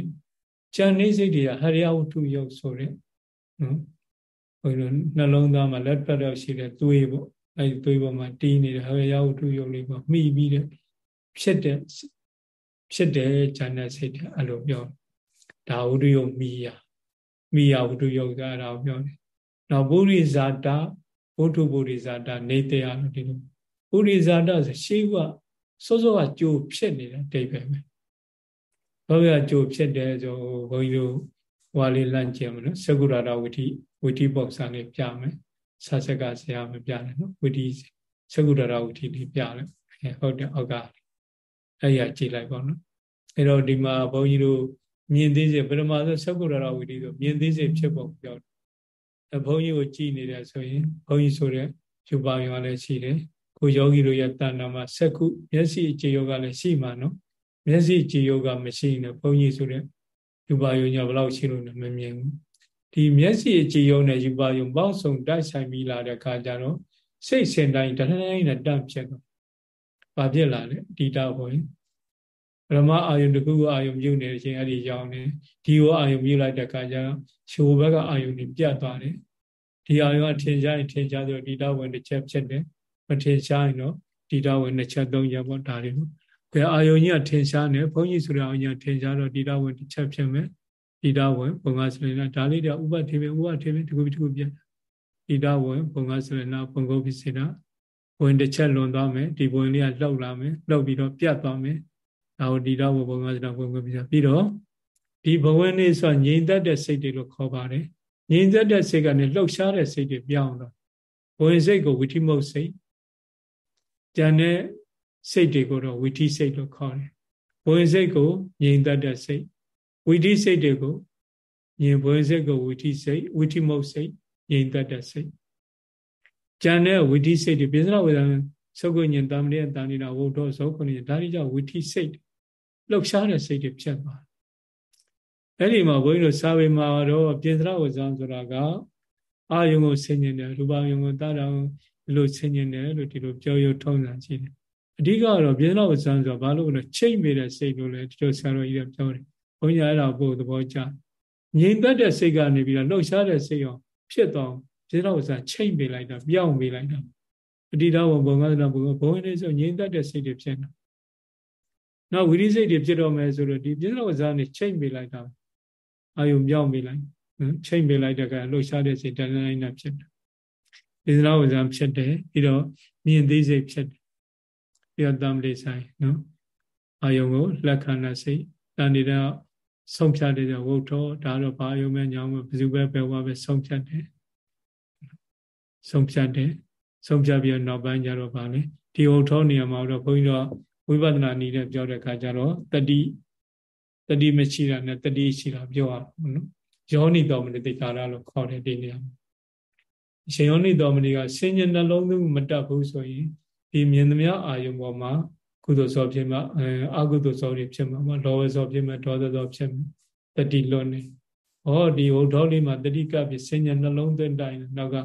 [SPEAKER 1] ကြံနေစိတ်တွေကဟရိယဝတ္ထုယုတ်ဆိုတဲ့နော် ဘုရားနှလုံးသားမှာလက်ပတ်တော့ရှိတဲ့သွေးပေါ့အဲဒီသွေးပေါ်မှာတီးနေတဲ့ဟရိယဝတ္ထုယုတ်လေးပေါ့မှီပြီးတဲ့ဖြစ်တဲ့ဖြစ်တယ်ဉာဏ်စိတ်တယ်အဲ့လိုပြောဒါဝိရိယမိယမိယဝိရိယကအဲ့ဒါကိုပြောတယ်နောက်ပုရိဇာတဘုထုပုရိဇာတနေတရားလို့ဒီလိုပုရိဇာတဆိုရှေးကစောစောကကြိုဖြစ်နေတယ်တိတ်ပဲပဲဘောရကြိုဖြစ်တယ်ဆိုဘုန်းကြီးတို့ ဝါလေးလန့်ကျင်မလို့သကုရတာဝိတိဝိတိပေါက်စာလေးပြမယ်ဆာဆက်ကဆရာမပြတယ်နော်ဝိတိသကုရတာဝိတိလေးပြတယ်ဟုတ်တယ်အောက်ကအဲ့ရကြည့်လိုက်ပါနော်အဲ့တော့ဒီမှာဘုန်းကြီးတို့မြင်သေးစေပရမသသကုရတာဝိတိဆိုမြင်သေးစေဖြစ်ပုံပြောတယ်အဘုန်းကြီးကိုကြည်နေတယ်ဆိုရင်ဘုန်းကြီးဆိုတဲ့ယူပါရောလည်းရှိတယ်ကိုယောဂီတို့ရဲ့တဏ္ဍာမှာစက္ခုမျက်စိအခြေယောဂလည်းရှိမှာနော်မျက်စိအခြေယောဂမရှိရင်ဘုန်းကြီးဆိုတဲ့ ယူပါယောညာဘယ်လောက်ရှိလို့လည်းမမြင်ဘူးဒီမျက်စိအခြေယောနဲ့ယူပါယောပေါင်းစုံတိုက်ဆိုင်ပြီးလာတဲ့အခါကျတော့စိတ်စင်တိုင်းတတိုင်းနဲ့တန့်ဖြစ်တော့ဘာဖြစ်လာလဲဒီတာဘုန်းကြီးပရမအာယုန်တခုကအာယုန်ပြုနေတဲ့အချိန်အဲ့ဒီကြောင်းနေဒီကိုအာယုန်ပြုလိုက်တဲ့အခါကျတော့ချိုဘက်ကအာယုန်ကြီးပြတ်သွားတယ်ဒီအာယုန်ကထင်ရှားရင်ထင်ရှားဆိုဒီတာဝင်တစ်ချက်ဖြစ်တယ်မထင်ရှားရင်တော့ဒီတာဝင်နှစ်ချက်သုံးချက်ပေါ့ဒါတွေပေါ့ ခဲအာယုန်ကြီးကထင်ရှားနေဘုန်းကြီးဆိုတဲ့အာယုန်ကြီးထင်ရှားတော့ဒီတာဝင်တစ်ချက်ဖြစ်မယ်ဒီတာဝင်ဘုံကစလနာဒါလေးတော့ဥပထေပဲဥပထေပဲဒီခုဒီခုပြဒီတာဝင်ဘုံကစလနာဘုံကုတ်ဖြစ်စေတာဝင်တစ်ချက်လွန်သွားမယ်ဒီဝင်လေးကလှုပ်လာမယ်လှုပ်ပြီးတော့ပြတ်သွားမယ်ဒါကိုဒီတော့ဘုံကစလနာဘုံကုတ်ဖြစ်ပြီးတော့ဒီဘဝင်လေးဆိုငြိမ်သက်တဲ့စိတ်တွေလို့ခေါ်ပါတယ်ငြိမ်သက်တဲ့စိတ်ကနေလှုပ်ရှားတဲ့စိတ်တွေပြောင်းတော့ဘဝင်စိတ်ကိုဝိထိမုတ်စိတ်ကြံတဲ့ စိတ်တွေကိုတော့ဝိထိစိတ်လို့ခေါ်တယ်ဘဝင်စိတ်ကိုငြိမ်သက်တဲ့စိတ်ဝိထိစိတ်တွေကိုငြိမ်ဘဝင်စိတ်ကိုဝိထိစိတ်ဝိထိမုတ်စိတ်ငြိမ်သက်တဲ့စိတ်ကြံတဲ့ဝိထိစိတ်တွေပိစရဝေဒံသုကုညင်တမရိယတာနိနာဝုဒ္ဓောသောခုနှစ်ဒါတွေကြောင့်ဝိထိစိတ်လှုပ်ရှားတဲ့စိတ်တွေဖြစ်သွားအဲ့ဒီမှာဘုန်းကြီးတို့စာပေမှာတော့ပြေသရဝဇံဆိုတာကအာယုံကိုဆင်ញင်တယ်ရူပယုံကိုတာတော်ဒီလိုဆင်ញင်တယ်လို့ဒီလိုပြောရထုံးစံရှိတယ် အဓိကတော့ပြေသရဝဇံဆိုတာဘာလို့လဲချိတ်မိတဲ့စိတ်လို့လဲဒီလိုဆရာတော်ကြီးကပြောတယ်ဘုန်းကြီးအဲ့ဒါပို့သဘောကျငြိမ်သက်တဲ့စိတ်ကနေပြီးတော့လှုပ်ရှားတဲ့စိတ်ရောဖြစ်တော့ပြေသရဝဇံချိတ်မိလိုက်တာပြောင်းမိလိုက်တာအတိတော်ဘုံကသနာဘုံဘုံနေဆိုငြိမ်သက်တဲ့စိတ်တွေဖြစ်နေနောက်ဝိရိစိတ်တွေဖြစ်တော့မယ်ဆိုတော့ဒီပြေသရဝဇံနေချိတ်မိလိုက်တာအာယုံပြောင်းပေးလိုက်ချိန်ပေးလိုက်တဲ့ကလှုပ်ရှားတဲ့စိတ်တဏှာတိုင်းနဲ့ဖြစ်တယ်ဣဇရာဝဇံဖြစ်တယ်ပြီးတော့မြင်သိစိတ်ဖြစ်တယ် ပြီးတော့တမ္ပလိဆိုင်နော်အာယုံကိုလက်ခံတဲ့စိတ်တန်နေတဲ့ဆုံးဖြတ်တဲ့ဝုတ်တော်ဒါတော့ဘာယုံမဲ့ညောင်းမဲ့ဘယ်သူပဲပဲဝါပဲဆုံးဖြတ်တယ်ဆုံးဖြတ်တယ်ဆုံးဖြတ်ပြီးတော့နောက်ပိုင်းကျတော့ဗာလေဒီဝုတ်တော်နေရာမှာတော့ဘုန်းကြီးတို့ဝိပဿနာနည်းနဲ့ပြောတဲ့အခါကျတော့တတိတတိမရှိတာနဲ့တတိရှိတာပြောရအောင်နော်ယောနိတော်မနိတိကာရလို့ခေါ်တယ်ဒီနေရာမှာရှင်ယောနိတော်မနိကစဉ္ညာနှလုံးသွင်းမတတ်ဘူးဆိုရင် ဒီမြင်သမျှအာယုံပေါ်မှာကုသိုလ်စောဖြစ်မှာအကုသိုလ်စောတွေဖြစ်မှာလောဘစောဖြစ်မှာဒေါသစောဖြစ်မှာတတိလွတ်နေဟောဒီဟောတော်လေးမှာတတိကဖြစ်စဉ္ညာနှလုံးသွင်းတိုင်းနောက်က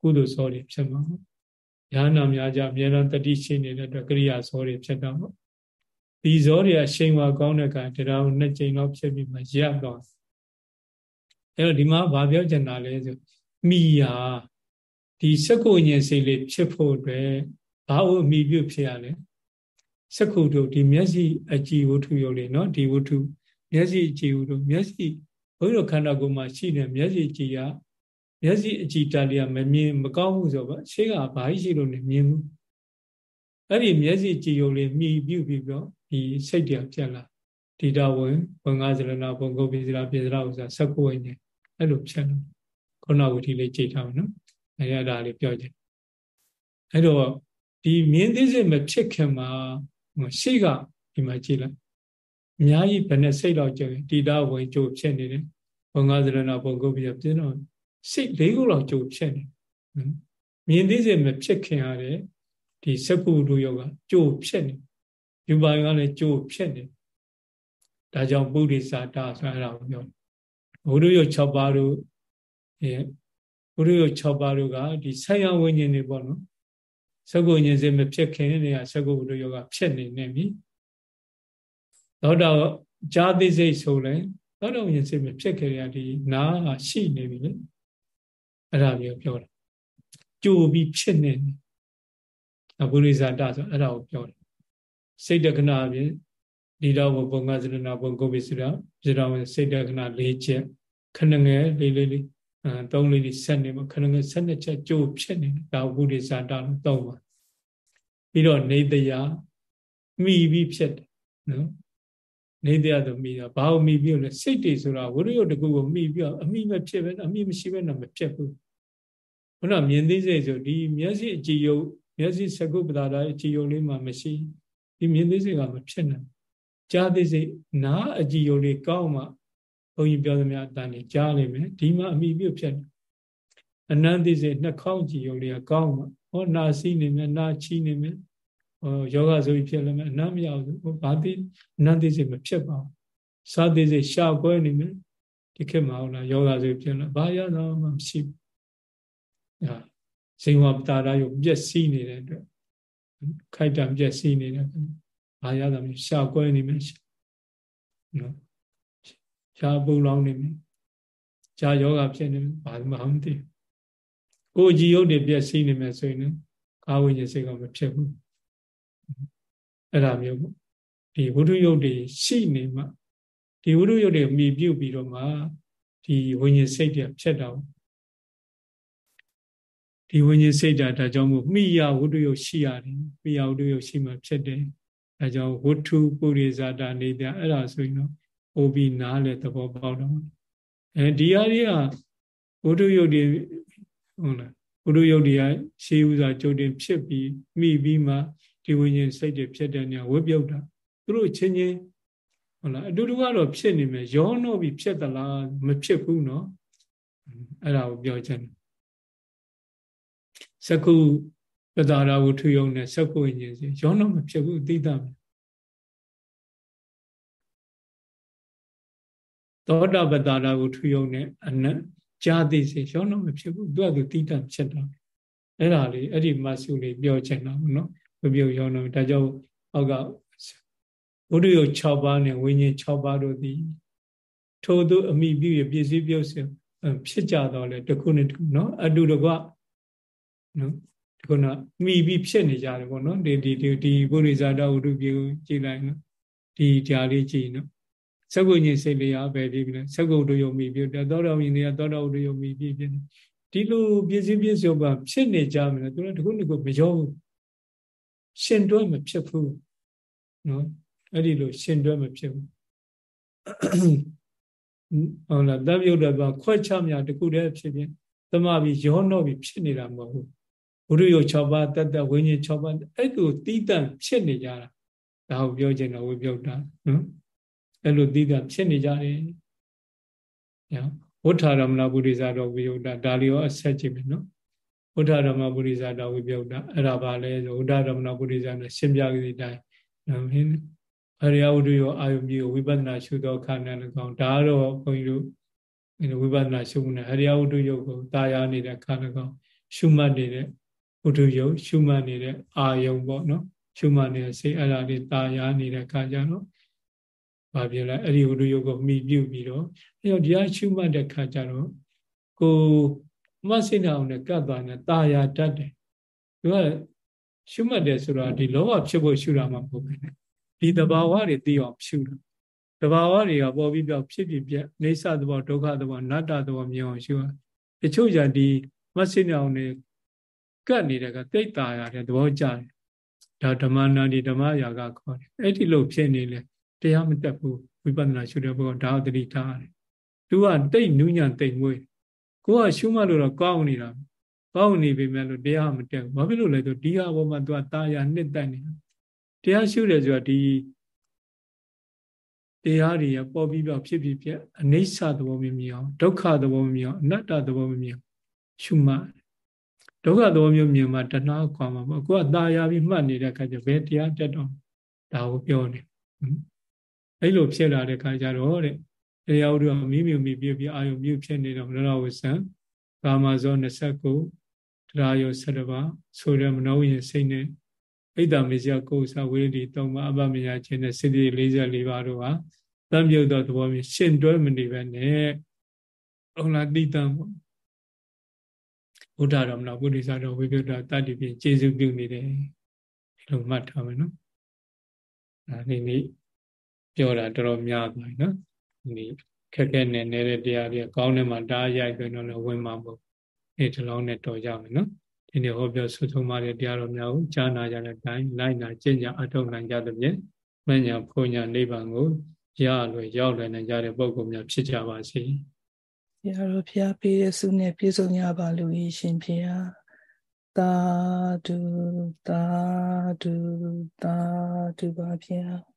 [SPEAKER 1] ကုသိုလ်စောတွေဖြစ်မှာညာနာများကြအများအားတတိရှိနေတဲ့အတွက်ကရိယာစောတွေဖြစ်တာပေါ့ဒီဇောတွေကရှိန်ဝါကောင်းတဲ့ကံတရားကိုနှစ်ကြိမ်တော့ဖြစ်ပြီးမှရပ်တော့အဲ့တော့ဒီမှာဘာပြောချင်တာလဲဆိုမိယာဒီစက္ကုညင်စိတ်လေးဖြစ်ဖို့အတွက် ဘာလို့အမိပြုဖြစ်ရလဲစက္ကုတို့ဒီမျက်စိအကြည်ဝတ္ထုရုပ်လေးနော်ဒီဝတ္ထုမျက်စိအကြည်ဝတ္ထုမျက်စိဘုန်းကြီးတို့ခန္ဓာကိုယ်မှာရှိတဲ့မျက်စိအကြည်ကမျက်စိအကြည်တက်လေးကမမြင်မကောင်းဘူးဆိုတော့ရှေ့ကဘာရှိလို့နေမြင်ဘူးအဲ့ဒီမျက်စိကြည်ရုပ်လေးမြည်ပြုပြီးတော့ဒီစိတ်တရားပြက်လာဒီတော်ဝင်ဘုံငါးစရဏဘုံကုတ်ပိစရာပိစရာဥစ္စာစက္ကုဝိညာဉ်အဲ့လိုဖြတ်လို့ခုနဝတိလေးကြိတ်ထားမယ်နော်အဲ့ရတာလေးပြောကြည့်အဲ့တော့ ဒီမြင်းသိစိတ်မဖြစ်ခင်မှာရှေ့ကဒီမှာကြည့်လိုက်အများကြီးဘယ်နဲ့စိတ်တော့ကြည့်ဒီတော်ဝင်ကြိုဖြစ်နေတယ်ဘုံငါးစရဏဘုံကုတ်ပိစရာပြင်းတော့စိတ်လေးခုလောက်ကြိုဖြစ်နေမြင်းသိစိတ်မဖြစ်ခင်ရတဲ့ဒီစက္ကုလူယောကကြိုဖြစ်နေယူပါကလည်းကြိုဖြစ်နေဒါကြောင့်ပုရိသတာဆိုအဲ့ဒါကိုပြောဘုရုယ6ပါးတို့အဲဘုရုယ6ပါးတို့ကဒီဆက်ရဝိညာဉ်တွေပေါ့နော် သက္ကုဉ္ဉ္စေမဖြစ်ခင်နေရသက္ကုဘုရုယောကဖြစ်နေနေပြီသောတာဇာတိစိတ်ဆိုလဲသောတာဉ္ဉ္စေမဖြစ်ခင်ရဒီနာကရှိနေပြီလေအဲ့ဒါမျိုးပြောတာကြိုပြီးဖြစ်နေတယ်ဘုရိဇာတဆိုအဲ့ဒါကိုပြောတယ်စိတ်တက္ကနာဖြင့်ဒီတော့ဘုံကသရဏဘုံကိုပိစရာပြတော်စိတ်တက္ကနာ၄ချက်ခဏငယ်လေးလေးလေးအဲ သုံးလေးလေးဆက်နေမှာခဏငယ်ဆက်နှစ်ချက်ကြိုးဖြစ်နေတယ်ဒါဝုဒိဇာတာလို့သုံးပါပြီးတော့နေတရားမိပြီးဖြစ်တယ်နော်နေတရားဆိုမိတာဘာလို့မိပြီးလဲစိတ်တွေဆိုတာဝိရိယတကူကိုမိပြီးအမိမဖြစ်ပဲအမိမရှိပဲတော့မဖြစ်ဘူးခုနမြင်သိစိတ်ဆိုဒီမျက်စိအကြည့်ယုတ်မျက်စိစကုပ္ပတာအကြည့်ယုတ်လေးမှမရှိဒီမြင်သိစိတ်ကမဖြစ်နိုင်ကြားသိစိတ်နားအကြည့်ယုတ်လေးကောင်းမှဘု န်းကြီးပြောသမျှအတန်ကြီးကြားလိမ့်မယ်ဒီမှာအမိပြုတ်ဖြစ်တယ်အနန္တိစိတ်နှာခေါင်းကြည့်ယုတ်လေးကကောင်းမှဟောနာစီနေမယ်နာချီနေမယ်ဟောယောဂဆိုပြီးဖြစ်လည်းမယ်အနမ်းမရဘူးဘာသိအနန္တိစိတ်မဖြစ်ပါဘူးစာသိစိတ်ရှာကွဲနေမယ်ဒီခေတ်မှာဟုတ်လားယောဂဆိုဖြစ်လည်းဘာရတော့မှမရှိဘူးဟာဇိဝပတာရယုပြက်စီးနေတဲ့အတွက်ခိုက်တံပြက်စီးနေတဲ့ဘာရတာမျိုးရှာကွဲနေမယ်နော် ရှားပူလောင်နေမယ်ရှားယောဂဖြစ်နေဘာမှမသိကိုကြည်ရုပ်တွေပြက်စီးနေမယ်ဆိုရင်ကာဝိညာဉ်စိတ်ကမဖြစ်ဘူးအဲ့ဒါမျိုးပေါ့ဒီဝိတုယုတ်တွေရှိနေမှဒီဝိတုယုတ်တွေမြည်ပြုတ်ပြီးတော့မှဒီဝိညာဉ်စိတ်တွေဖြစ်တော့ဒီဝိညာဉ်စိတ်ဓာတ်ဒါကြောင့်မို့မိယဝိတုယုတ်ရှိရတယ်မိယဝိတုယုတ်ရှိမှဖြစ်တယ်ဒါကြောင့်ဝတ္ထုပုရိဇာတာနေတဲ့အဲ့ဒါဆိုရင်တော့ ပို့ပြီးနားလေသဘောပေါက်တော့အဲဒီဟာတွေကဝတ္ထုယုတ်တွေဟုတ်လားဝတ္ထုယုတ်တွေကရှေးဥစွာကြိုတင်ဖြစ်ပြီးမိပြီးမှဒီဝိညာဉ်စိတ်တွေဖြစ်တဲ့နေရာဝိပြုတ်တာသူတို့ချင်းချင်းဟုတ်လားအတူတူကတော့ဖြစ်နေမယ်ရောနှောပြီးဖြစ်သလားမဖြစ်ဘူးเนาะအဲ့ဒါကိုပြောချင်တယ်စကုပတာရာဝထုယုံနဲ့စကုဝိညာဉ်စီရောနှောမဖြစ်ဘူးသိတာမယ် သောတာပတ္တာကိုထူယုံတဲ့အနတ်ကြာသိစေရောတော့မဖြစ်ဘူးသူကသူတိတံဖြစ်တာအဲ့ဒါလေးအဲ့ဒီမဆုလေးပြောချင်တာဘူးနော်မပြောရောတော့ဒါကြောင့်အောက်ကဘုဒ္ဓယုတ်6ပါးနဲ့ဝိညာဉ်6ပါးတို့သည်ထိုသူအမိပြုရပစ္စည်းပြုစဖြစ်ကြတော့လေတခုနဲ့တခုနော်အတူတကွနော်ဒီကုဏမိပြီးဖြစ်နေကြတယ်ပေါ့နော်ဒီဒီဒီဘုရိဇာတဝုဒ္ဓပြုကြည်လိုက်နော်ဒီကြားလေးကြည်နော် သက္ကုညင်စိတ်လေးအားပဲပြီးပြီလေသက္ကုတ္တယုံမိပြီးသောတော်မြင်တွေကသောတော်တ္တယုံမိပြီးဖြစ်နေဒီလိုပြည့်စည်ပြည့်စုံပါဖြစ်နေကြမယ်လေသူတို့တခုနှစ်ခုမရောဘူးရှင်တွဲမဖြစ်ဘူးနော်အဲ့ဒီလိုရှင်တွဲမဖြစ်ဘူးဟုတ်လားတပ္ပယုတ်တော့ခွက်ချမြတခုတည်းဖြစ်ဖြစ်သမပြီးရောနှောပြီးဖြစ်နေတာမဟုတ်ဘူးဘုရုယုတ်6ပါးတတ်တဝိညာဉ်6ပါးအဲ့လိုတီးတန့်ဖြစ်နေကြတာဒါကိုပြောချင်တော့ဝိပြုတ်တာနော် အဲ့လိုတီးတန့်ဖြစ်နေကြတယ်ညာဝဋ္ဌာရမဏပုရိသတော်ဝိယုတ်တာဒါလီရောအဆက်ကြည့်မယ်နော်ဝဋ္ဌာရမပုရိသတော်ဝိပြုတ်တာအဲ့ဒါပါလဲဆိုဝဋ္ဌာရမဏပုရိသနဲ့ရှင်းပြကြည့်တိုင်းနော်မင်းအရိယဝတ္ထုရောအာယုမျိုးဝိပဿနာရှုသောခန္ဓာလည်းကောင်းဒါတော့ဘုန်းကြီးတို့ဝိပဿနာရှုမှုနဲ့အရိယဝတ္ထုယုတ်ကိုတာယာနေတဲ့ခန္ဓာကောင်းရှုမှတ်နေတဲ့ဝတ္ထုယုတ်ရှုမှတ်နေတဲ့အာယုံပေါ့နော်ရှုမှတ်နေတဲ့စိတ်အဲ့ဒါလေးတာယာနေတဲ့ခါကြတော့ ဘာဖြစ်လဲအဲ့ဒီဝတ္ထုယုတ်ကိုမိပြုပြီးတော့အဲ့တော့ဒီအရှုမှတ်တဲ့ခါကြတော့ကိုမဆိတ်နာအောင်နဲ့ကတ်သွားနေတာယာတတ်တယ်သူကရှုမှတ်တယ်ဆိုတော့ဒီလောဘဖြစ်ဖို့ရှုတာမှမဟုတ်ဘူးဒီတဘာဝတွေသိအောင်ရှုတာတဘာဝတွေကပေါ်ပြီးပြောက်ဖြစ်ဖြစ်ပြက်နေဆသဘောဒုက္ခသဘောနတ္တသဘောမြင်အောင်ရှုရတချို့ကြဒီမဆိနေအောင်နေကတ်နေတဲ့ကတိတ်တာရတယ်သဘောကျတယ်ဒါဓမ္မနာဒီဓမ္မရာကခေါ်တယ်အဲ့ဒီလိုဖြစ်နေလေ တရားမတက်ဘူးဝိပဿနာရှုတဲ့ဘုရားဒါသတိထားတယ်သူကတိတ်နူးညံ့တိတ်မွေးကိုကရှုမှလို့တော့ကောင်းနေတာကောင်းနေပြီမဲ့လို့တရားမတက်ဘူးဘာဖြစ်လို့လဲဆိုဒီဟာပေါ်မှာသူကတာယာနှစ်တက်နေတာတရားရှုတယ်ဆိုတာဒီတရားတွေပေါ်ပြီးပြောက်ဖြစ်ဖြစ်ဖြစ်အနိစ္စသဘောမမြင်အောင်ဒုက္ခသဘောမမြင်အောင်အနတ္တသဘောမမြင်အောင်ရှုမှတ်ဒုက္ခသဘောမျိုးမြင်မှတဏှာခွာမှာပေါ့ကိုကตาရပြီးမှတ်နေတဲ့အခါကျဘယ်တရားတက်တော့ဒါကိုပြောနေ အဲ့လိုဖြစ်လာတဲ့အခါကျတော့တဲ့တရားဥဒ္ဓမိမိမိပြပြအာယုမြုပ်ဖြစ်နေတော့မနောဝဆံကာမဇော29တရားယော7ပါးဆိုတဲ့မနောဝိယစိတ်နဲ့ဣဒ္ဓမေဇယကိုယ်စာဝိရဒိ3ပါးအပမညာခြင်းနဲ့စိတ္တိ44ပါးတို့ဟာတံပြုတ်သောသဘောမျိုးရှင်းတွဲမနေပဲနဲ့ဟုတ်လားတိတံပေါ့ဘုဒ္ဓတော်မလားဘုဒ္ဓဆာတော်ဝိပဿနာတတ္တိဖြင့်ကျေစုပြုနေတယ်ဒီလိုမှတ်ထားမယ်နော်ဒါနေ့နေ့ ပြောတာတော်တော်များသွားပြီနော်ဒီခက်ခဲနေနေတဲ့တရားတွေကောင်းတဲ့မှာတားရိုက်ဆိုရင်တော့ဝင်မှာမဟုတ်ဒီတလုံးနဲ့တော်ကြမယ်နော်ဒီနေ့ဟောပြောဆုဆုံးပါတဲ့တရားတော်များကိုကြားနာကြတဲ့အတိုင်းလိုက်နာကျင့်ကြအထောက်နိုင်ကြသဖြင့်မညာဖုန်ညာနိဗ္ဗာန်ကိုရလွယ်ရောက်လွယ်နိုင်ကြတဲ့ပုဂ္ဂိုလ်များဖြစ်ကြပါစေ။
[SPEAKER 2] ဘုရားတော်ဖျားပေးတဲ့ဆုနဲ့ပြည့်စုံကြပါလို့ရှင်ဖျား။သာဓုသာဓုသာဓုပါဖျား။